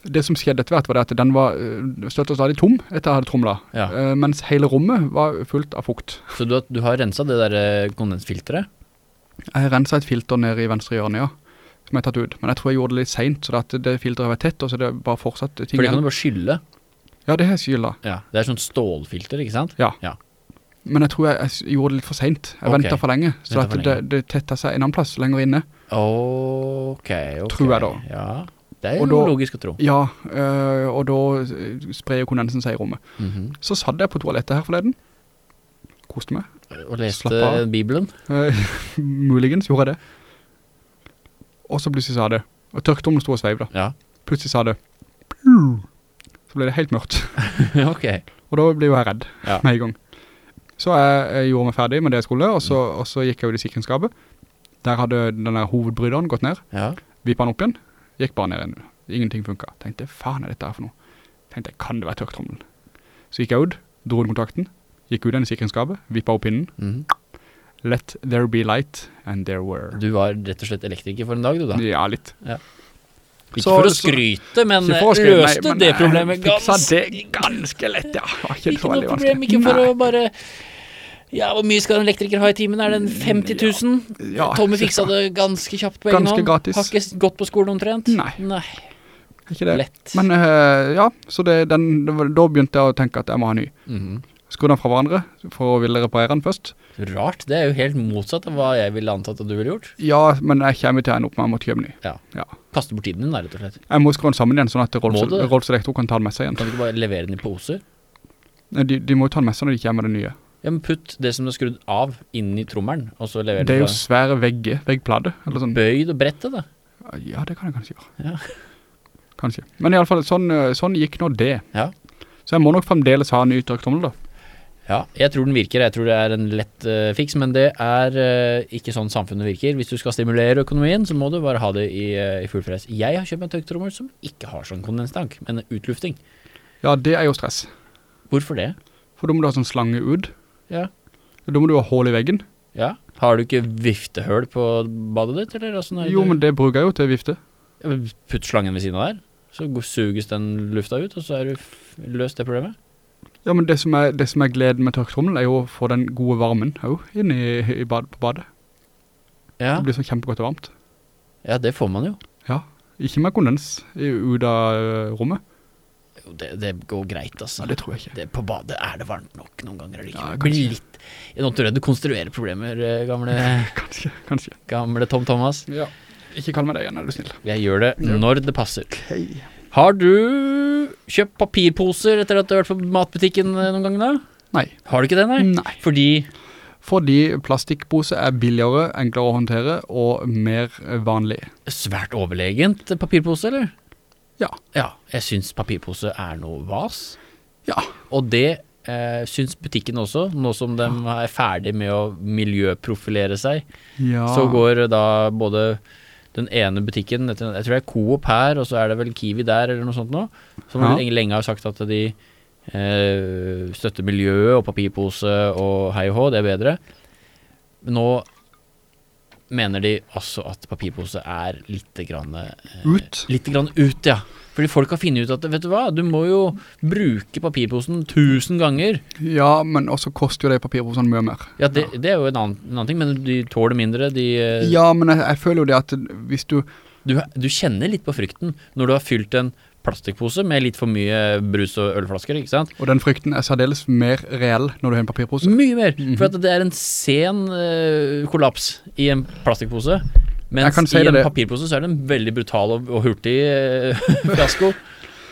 Det som skjedde etter hvert var at den var øh, støtt og stadig tom etter jeg hadde tromla, Ja. øh, mens hele rommet var fullt av fukt. Så du, har- du har renset det der kondensfiltret? kondensfilteret? Jeg har renset et filter nede i venstre hjørne, ja, som jeg har tatt ut. Men jeg tror jeg gjorde det litt sent, så det, det filteret var tett, og så det bare fortsatt ting For det kan du bare skylle. Ja, det har jeg skylda. Ja. Det er sånn stålfilter, ikke sant? Ja. Men jeg tror jeg, jeg gjorde det litt for sent. Jeg okay. ventet for lenge, så for det, lenge. det tettet seg en annen plass, lenger inne. Ok, ok. Tror jeg da. Ja, det er jo da- logisk å tro. Ja, øh, og da øh, sprer jo kondensen seg i rommet. Mhm. Så satt jeg på toalettet her forleden. Koste meg. Og leste Bibelen. Eh, muligens gjorde jeg det. Og så plutselig sa det, og tørketrommelen stod og sveiv da. Ja. Plutselig sa det, så ble det helt mørkt. ok. Og da ble jo jeg redd Ja. med en gang. Så jeg, jeg gjorde meg ferdig med det jeg skulle, og så, og så gikk jeg ut i sikringsskapet. Der hadde den der hovedbryderen gått ned, Ja. vippet den opp igjen, gikk bare ned igjen. Ingenting funket. Tenkte, faen er dette her for noe? Tenkte, kan det være tørktrommelen? Så gikk jeg ut, dro ut kontakten, gikk ut i en sikringsskapet, vippet opp pinnen, Mm. let there be light, and there were. Du var rett og slett elektriker for en dag, du da. Ja, litt. Ikke Så- for å skryte, men løste det jeg problemet ganske det ganske lett, ja. Ikke, Ikke noe problem, ikke for å bare Ja, hvor mye skal en elektriker ha i timen? Er det en 50 000? Ja, Tommy fiksa det ganske kjapt på egen hånd. gratis. Har ikke gått på skolen omtrent. Nei. Nei. Ikke det. Lett. Men uh, ja, så det, den, det var, da begynte jeg å tenke at jeg må ha ny. Mhm. Skru den fra hverandre for å ville reparere den først. Rart. Det er jo helt motsatt av hva jeg ville antatt at du ville gjort. Ja, men jeg kommer til å ende opp med å måtte kjøpe ny. Ja. Ja. Kaste bort tiden din, der, rett og slett. Jeg må skru den sammen igjen, sånn at Rolls, Rolls Elektro kan ta den med seg igjen. Kan du ikke bare levere den i poser? De, de må jo ta den med seg når de kommer med det nye. Ja, men putt det som er skrudd av inn i trommelen, og så leverer du Det er jo svære vegge, veggplade, eller sånn. Bøyd og brettet, da. Ja, det kan jeg kanskje gjøre. Ja. Kanskje. Men i alle fall, sånn, eh, sånn gikk nå det. Ja. Så jeg må nok fremdeles ha en ny tørktrommel da. Ja, jeg tror den virker. Jeg tror det er en lett uh, fiks, men det er uh, ikke sånn samfunnet virker. Hvis du skal stimulere økonomien, så må du bare ha det i, uh, i full fres. Jeg har kjøpt en tørketrommel som ikke har sånn kondenstank, men utlufting. Ja, det er jo stress. Hvorfor det? For da må du ha sånn slange ut. Ja. Da må du ha hål i veggen. Ja. Har du ikke viftehøl på badet ditt, eller? Altså, Jo, men det bruker jeg jo til vifte. Putt slangen ved siden av der, så suges den lufta ut, og så er du løst det problemet. Ja, men det som er, det som er gleden med tørktrommel er jo å få den gode varmen jo, inn i, i bad, på badet. Ja. Det blir så kjempegodt og varmt. ja, det får man jo. Ja, ikke med kondens i, ut av øh, rommet. Jo, Det, det går greit, altså. Ja, det tror jeg ikke. Det, på badet er det varmt nok noen ganger. Eller ikke? Ja, kanskje. litt Jeg nå redd du konstruerer problemer, eh, gamle, Kanskje, kanskje. gamle Tom Thomas. Ja. Ikke kall meg det igjen, er du snill. Jeg gjør det når det passer. Hei. Har du kjøpt papirposer etter at du har vært på matbutikken eh, noen ganger da? Nei. Har du ikke det, nei? Nei. Fordi Fordi plastikkpose er billigere, enklere å håndtere og mer øh, vanlig. svært overlegent papirpose, eller? Ja. Ja, jeg syns papirpose er noe vas. Ja. Og det eh, syns butikken også, nå som de er ferdig med å miljøprofilere seg. Ja. Så går da både den ene butikken, jeg tror det er Coop her, og så er det vel Kiwi der, eller noe sånt nå, som Ja. lenge har sagt at de eh, støtter miljøet og papirpose og hei og hå, det er bedre. Nå mener de også at papirpose er litt grann eh, Ut. Litt grann ut, ja. Fordi folk har funnet ut at, vet du hva, du må jo bruke papirposen tusen ganger. Ja, men også koster jo det papirposene mye mer. Ja, det, det er jo en annen, en annen ting, men de tåler mindre, de... eh, Ja, men jeg, jeg føler jo det at hvis du Du, du kjenner litt på frykten når du har fylt en plastikkpose med litt for mye brus og ølflasker, ikke sant? Og den frykten er særdeles mer reell når du har en papirpose. Mye mer, Mhm. for at det er en sen uh, kollaps i en plastikkpose. Mens si i en det. papirpose så er det en veldig brutal og, og hurtig uh, fiasko.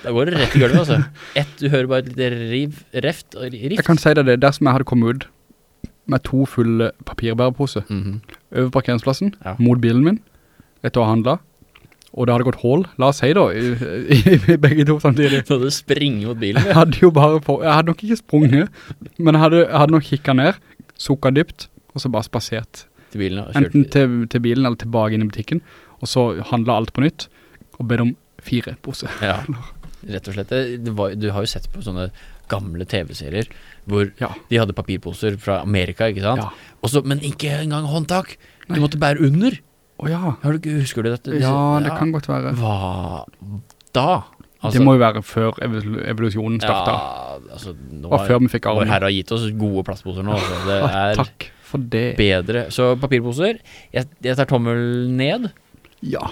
Da går det rett i gulvet, altså. Ett, du hører bare et lite riv, reft rift. Jeg kan si deg det, dersom jeg hadde kommet ut med to fulle papirbæreposer Mhm. over parkeringsplassen, Ja. mot bilen min, etter å ha handlet, og det hadde gått hål, la oss si da, i, i, i begge to samtidig. Så du springer mot bilen, Jeg hadde jo bare på, jeg hadde nok ikke sprunget, men jeg hadde, jeg hadde nok kikket ned, sukket dypt, og så bare spasert. til bilen. Enten til, til bilen eller tilbake inn i butikken, og så handlet alt på nytt, og bedt om fire poser. Ja, rett og slett. Var, du har jo sett på sånne gamle TV-serier hvor Ja. de hadde papirposer fra Amerika, ikke sant? Ja. Også, men ikke engang håndtak. Du måtte bære under. Å ja. Har du husker du dette? Ja, det kan godt være. Hva da? det må jo være før evol- evolusjonen startet. Ja, altså, nå Og før vi fikk Vår armen. herre har gitt oss gode plastposer nå, så det er Takk for det. bedre. Så papirposer, jeg, jeg tar tommel ned. Ja.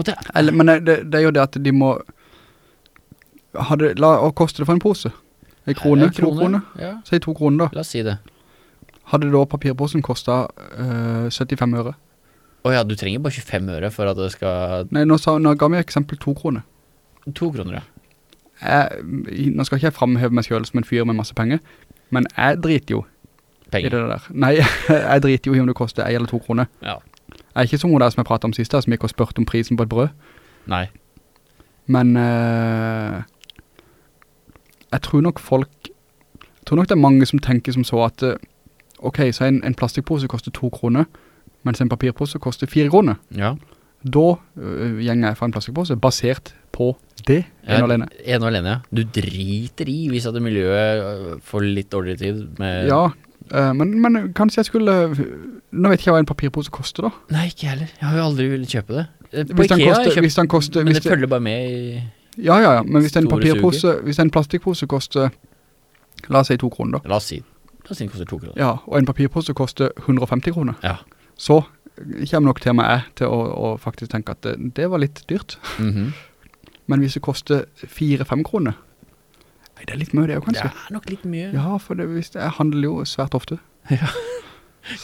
Det, Eller, men det, det er jo det at de må hadde, la, Hva koster det for en pose? En krone? En To kroner? Ja, Si to kroner da. la oss si det. Hadde da papirposen kostet øh, 75 øre? Å ja, du trenger bare 25 øre for at det skal Nei, nå, sa, nå ga vi eksempel to kroner. To kroner, ja. Jeg, nå skal ikke jeg fremheve meg selv som en fyr med masse penger, men jeg driter jo i det der. Nei, jeg driter jo i om det koster 1 eller 2 kroner. Ja. Jeg er ikke som hun der som jeg pratet om sist, som gikk og spørte om prisen på et brød. Nei. Men øh, jeg tror nok folk Jeg tror nok det er mange som tenker som så at øh, Ok, så en, en plastikkpose koster 2 kroner Mens en papirpose koster fire kroner Ja. Da øh, gjenger jeg for en plastikpose Basert på det En og alene. En og alene, ja. Du driter i hvis at miljøet øh, får litt dårligere tid med... Ja, eh, men, men kanskje jeg skulle, nå vet ikke jeg hva en papirpose koster da. Nei, ikke heller. Jeg har jo aldri villet kjøpe det. Eh, På Hvis Ikea koster, kjøpt, koster, men det følger bare med i... ja, ja, ja, men hvis en papirpose, hvis en plastikkpose koster, la oss si to kroner da, La oss si, la oss si den koster to kroner. ja, og en papirpose koster 150 kroner, Ja. Så kommer nok til meg jeg til å, å faktisk tenke at det, det var litt dyrt. Mhm. Men hvis det koster 4-5 kroner, nei, det er litt mye det jo kanskje. Det er nok litt mye. Ja, for det, hvis det, jeg handler jo svært ofte.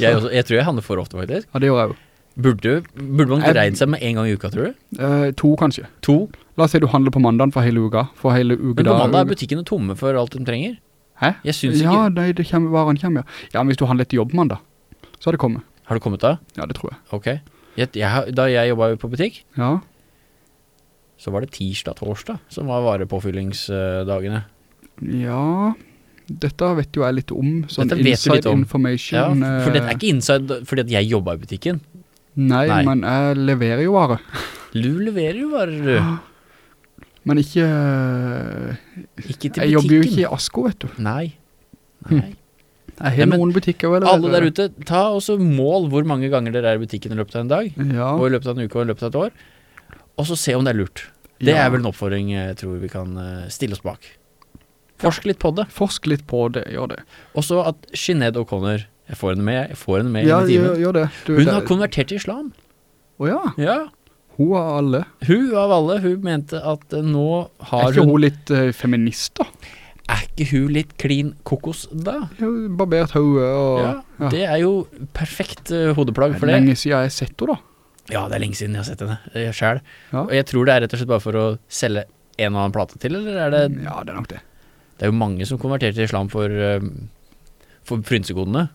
Jeg, også, jeg tror jeg handler for ofte, faktisk. Ja, det gjør jeg jo. Burde, burde man greide seg med en gang i uka, tror du? Eh, to kanskje. To. La oss si du handler på mandagen for hele uka, for hele uke Men på mandag er butikkene tomme for alt de trenger. Hæ? Jeg synes ja, ikke... nei, det kommer, varen kommer, ja. Ja, men hvis du handler etter jobb mandag, så har det kommet. Har du kommet da? Ja, det tror jeg. Ok. Jeg, jeg, da jeg jobbet på butikk, Ja, så var det tirsdag, torsdag, som var varepåfyllingsdagene. ja, dette vet jo jeg litt om, sånn Dette vet inside litt om. information. Ja, for dette er ikke inside, fordi at jeg jobbet i butikken. Nei, Nei. men jeg leverer jo varer. Du leverer jo varer, du. Men ikke, eh, Ikke jeg jobber jo ikke i Asko, vet du. Nei. Nei. Jeg Ja, men noen butikker vel. Alle der ute, ta også mål hvor mange ganger dere er i butikken i løpet av en dag, Ja, og i løpet av en uke og i løpet av et år, og så se om det er lurt. Det ja. er vel en oppfordring jeg tror vi kan eh, stille oss bak. Forsk litt på det. Forsk litt på det, gjør det. Og så at Sinead O'Connor, jeg får henne med, jeg får henne med Ja, inn i timen. gjør det. Du, Hun det- har konvertert til islam. Å ja, Ja. hun av alle. Hun av alle, hun mente at nå har hun Er ikke hun hun litt uh, feminist da? Er ikke hun litt klin kokos da? Jo, barbert hode og... Ja, det er jo perfekt uh, hodeplagg for det er det. lenge siden jeg har sett henne da. Ja, det er lenge siden jeg har sett henne eh, selv. Ja. Og jeg tror det er rett og slett bare for å selge en og annen plate til, eller er det Ja, det er nok det. Det er jo mange som konverterer til islam for, uh, for frynsegodene.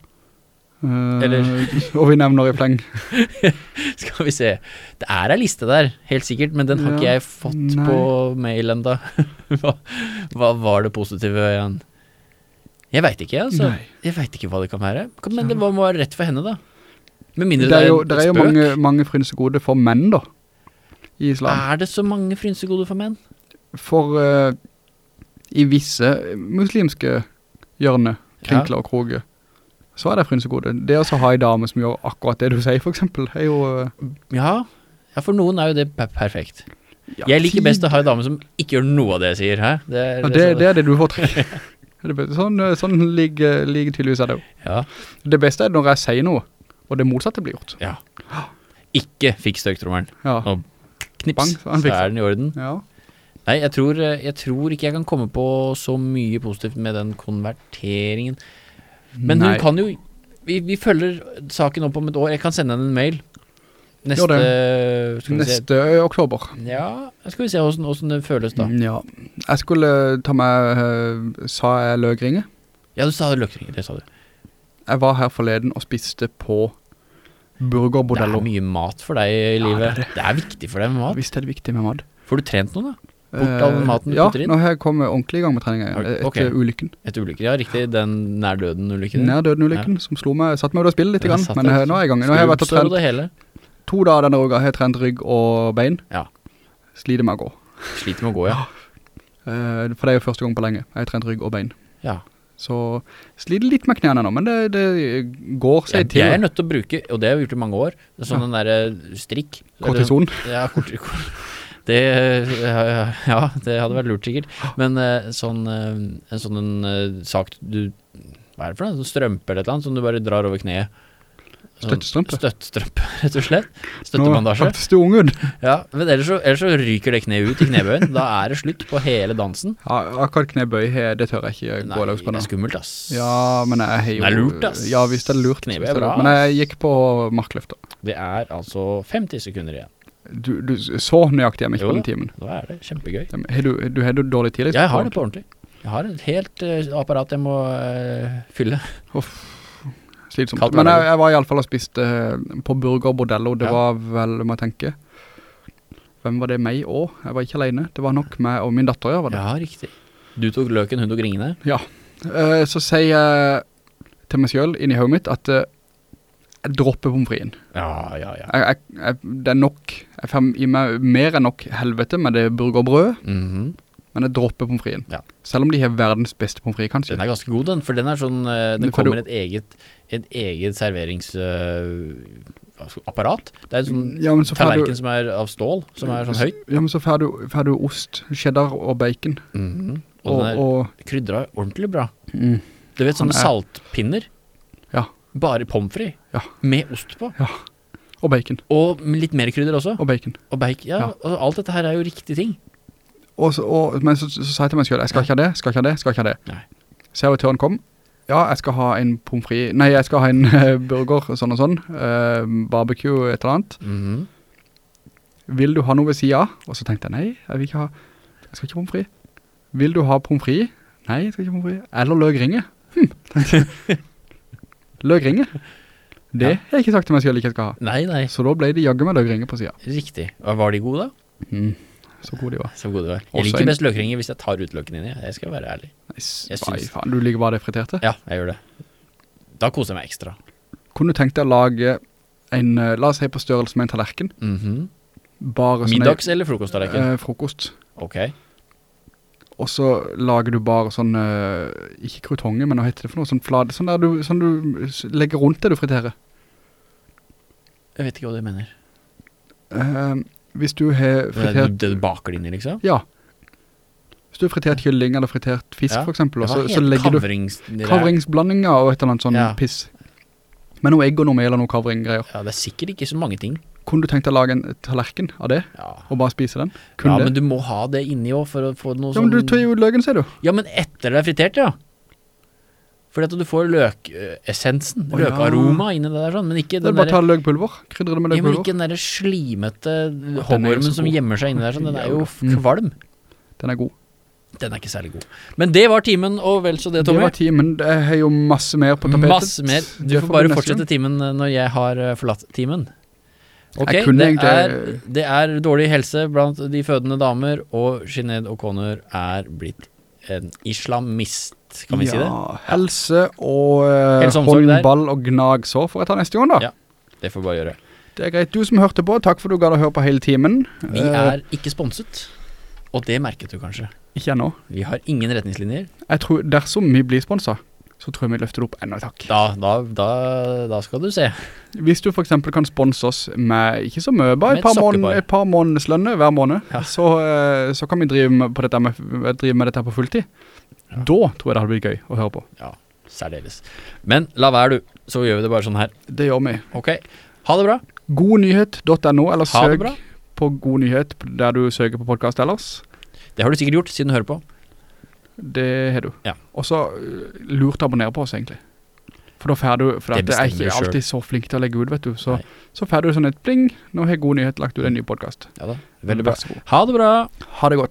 Eh, og vi nevner i fleng. Skal vi se. Det er ei liste der, helt sikkert, men den har ikke jeg fått nei. på mail enda. hva, hva var det positive igjen? Jeg veit ikke, altså. Nei. Jeg veit ikke hva det kan være. Men det må være rett for henne, da. Med mindre Det er jo, det er jo mange, mange frynsegode for menn da, i islam. Er det så mange frynsegoder for menn? For uh, i visse muslimske hjørne, krinkler og kroger, så er det frynsegode. Det å ha en dame som gjør akkurat det du sier, for eksempel, er jo... eh, Ja. ja, for noen er jo det per perfekt. ja, Jeg liker best å ha en dame som ikke gjør noe av det jeg sier, hæ? Det er, Ja, det, det er det du foretrekker. Er sånn, eh, sånn ligger, ligger tydeligvis er det jo. Ja, Det beste er når jeg sier noe, og det motsatte blir gjort. ja. Ikke fikk støktrommelen. Ja, Og Knips, Bang, så så er den i orden. ja. Nei, jeg tror, eh, jeg tror ikke jeg kan komme på så mye positivt med den konverteringen. Men Nei. hun kan jo vi, vi følger saken opp om et år. Jeg kan sende henne en mail. Neste. Neste oktober. Ja, skal vi se hvordan, hvordan det føles da. Ja. Jeg skulle ta med eh, sa jeg løkringe? Ja, du sa det løkringer, det sa du. Jeg var her forleden og spiste på burgerbordello. Det er mye mat for deg i Ja, livet. det det, er er viktig for deg med mat. Visst er det viktig med mat. Får du trent noe da? Bort all Eh, maten du ja, putter inn? Ja, nå har jeg kommet ordentlig i gang med treninga igjen, etter etter ulykken. Etter ulykken, ja, riktig. Den nær døden-ulykken. Nær døden ulykken, som slo meg, satt meg ut og spille litt, grann, men deg- eh, nå er jeg i gang. Nå har jeg vært og trent to dager denne uka, har jeg trent rygg og bein. Ja. Sliter med å gå. Sliter med å gå, ja. Eh, For det er jo første gang på lenge. Jeg har trent rygg og bein. Ja. Så sliter litt med knærne nå, men det, det går seg Jeg, til. jeg er nødt til å bruke, og det har jeg gjort i mange år, sånn ja. den der strikk. Kortison. Ja, kort, kort. Det, ja, ja, det hadde vært lurt sikkert. Men eh, sånn, eh, en sånn en, eh, sak du, hva er det for noe? Sånn strømpe eller et eller annet, som du bare drar over kneet. Sånn Støttestrømpe. Støttestrømpe, rett og slett. Nå Støttebandasje. hørtes du ung ut. Ja, men ellers så, ellers så ryker det kneet ut i knebøyen. Da er det slutt på hele dansen. Ja, akkurat knebøy, det tør jeg ikke Nei, gå løs på det er skummelt, ass. Ja, men jeg har jo... Det er lurt, ass. Ja, er det lurt. Knebøy er bra. Men jeg gikk på markløfter. Det er altså 50 sekunder igjen. Du, du, så nøyaktig vi ikke Jo på den timen. Jo, Da er det kjempegøy. Har du, du har du dårlig tid? liksom? Jeg har det på ordentlig. Jeg har et helt uh, apparat jeg må uh, fylle. Slitsomt. Kaldt Men jeg, jeg var i alle fall og spiste uh, på Burger Bordello. Det Ja. var vel, må jeg tenke, hvem var det meg også? Jeg var ikke alene. Det var nok meg og min datter, ja, var det. Ja, riktig. Du tok løken, hun tok ringene. Ja. så sier jeg til meg selv inni høvd mitt at jeg dropper pomfrien. Ja, ja, ja. Jeg, jeg, det er nok, jeg får i meg mer enn nok helvete med det burgerbrød, Mhm. men jeg dropper pomfrien. Ja. Selv om de har verdens beste pomfri, kanskje. Den er ganske god, den, for den er sånn eh, Den Men kommer du- et eget, et eget serveringsapparat. det er en sånn Ja, så tallerken du, som er av stål, som er sånn høyt. ja, men så får du, får du ost, cheddar og bacon. Mhm. Og, Og, den er og krydra ordentlig bra. mm, Du vet sånne er- saltpinner? Bare pommes frites. Ja. Med ost på. Ja. og bacon. Og litt mer krydder også. Og bacon. Og bacon. Ja, Ja. og alt dette her er jo riktige ting. Og så, og, men så, så, sa jeg til meg selv, jeg skal ikke ha det, skal ikke ha det, skal ikke ha det. Nei. Servitøren kom. Ja, jeg skal ha en pomfri, nei, jeg skal ha en eh, burger, sånn og sånn, Uh, barbecue, et eller annet. Mhm. Vil du ha noe ved siden av? Og så tenkte jeg, nei, jeg vil ikke ha, jeg skal ikke ha pomfri. Vil du ha pomfri? Nei, jeg skal ikke ha pomfri. Eller løgringe? Hm, tenkte jeg. løgringe? Det Ja. har jeg ikke sagt til meg selv ikke jeg skal ha. Nei, nei. Så da ble de jagget med løgringer på siden. Riktig. Og Var de gode, da? Mm, så god de var. Så gode de var. Jeg Også liker en- best løkringer hvis jeg tar ut løken i. Jeg skal være ærlig. Nei, faen, du liker bare det friterte. Ja, jeg gjør det. Da koser jeg meg ekstra. Kunne du tenkt deg å lage en, eh, la oss si på størrelse med en tallerken, Mhm. sånn Middags- eller frokosttallerken? eh, frokost. ok. Og så lager du bare sånn, eh, ikke krutonge, men hva heter det for noe, sånn flad, sånn der du, sånn du legger rundt det du friterer. Jeg vet ikke hva du mener. Uh, hvis du har er fritert, det du baker det i, liksom? ja, hvis du har fritert kylling eller fritert fisk Ja. for eksempel, så, så legger kavrings, du kavrings... kavringsblandinger og et eller annet sånn Ja. piss. Med noe egg og noe mel og noe kavringgreier. Ja, det er sikkert ikke så mange ting. Kunne du tenkt deg å lage en tallerken av det, Ja, og bare spise den? Kunne ja men du må ha det inni også for å få noe Ja, sånn... men du tar jo løken, sier du. Ja, men etter det er fritert, ja. Fordi at du får løkessensen, ja. løkaroma inni det der sånn, men ikke Det er bare ta løkpulver, krydre det med ja, men ikke den der slimete så som gjemmer seg inni der sånn, den er jo f- Mm. kvalm. Den er god. Den er ikke særlig god. Men det var timen, og vel så det, Det var timen, det er jo masse mer på tapetet. Masse mer. Du får bare fortsette timen eh, når jeg har eh, forlatt timen. Ok, det er, det er dårlig helse blant de fødende damer, og Sinead O'Connor er blitt en islamist, kan vi si det? Ja, helse og uh, der. håndball og gnagsår får jeg ta neste gang da. Ja. Det får vi bare gjøre. Det er greit. Du som hørte på, takk for du ga deg høre på hele timen. Vi Eh, er ikke sponset, og det merket du kanskje. Ikke ennå. Vi har ingen retningslinjer. Jeg tror, dersom vi blir sponset, så tror jeg vi løfter det opp enda takk. Da, da, da, da skal du se. Hvis du for eksempel kan sponse oss med, ikke så mye, bare et par, måned, et par månedslønner hver måned, Ja. så, eh, så kan vi drive med, på dette med, drive med dette på fulltid. Ja. Da tror jeg det hadde blitt gøy å høre på. Ja, særdeles. Men la være du, så gjør vi det bare sånn her. Det gjør vi. Ok, ha det bra. Godnyhet.no, eller søk på God Nyhet der du søker på podcast ellers. Det har du sikkert gjort siden du hører på. Det har du. Ja. Og så uh, lurt å abonnere på oss egentlig. For da får du, for Det er ikke alltid så flink til å legge ut, vet du. Så, Nei. så får du sånn et pling, nå har God Nyhet lagt ut en ny podcast. Ja da, veldig bra. Ha det bra. Ha det godt.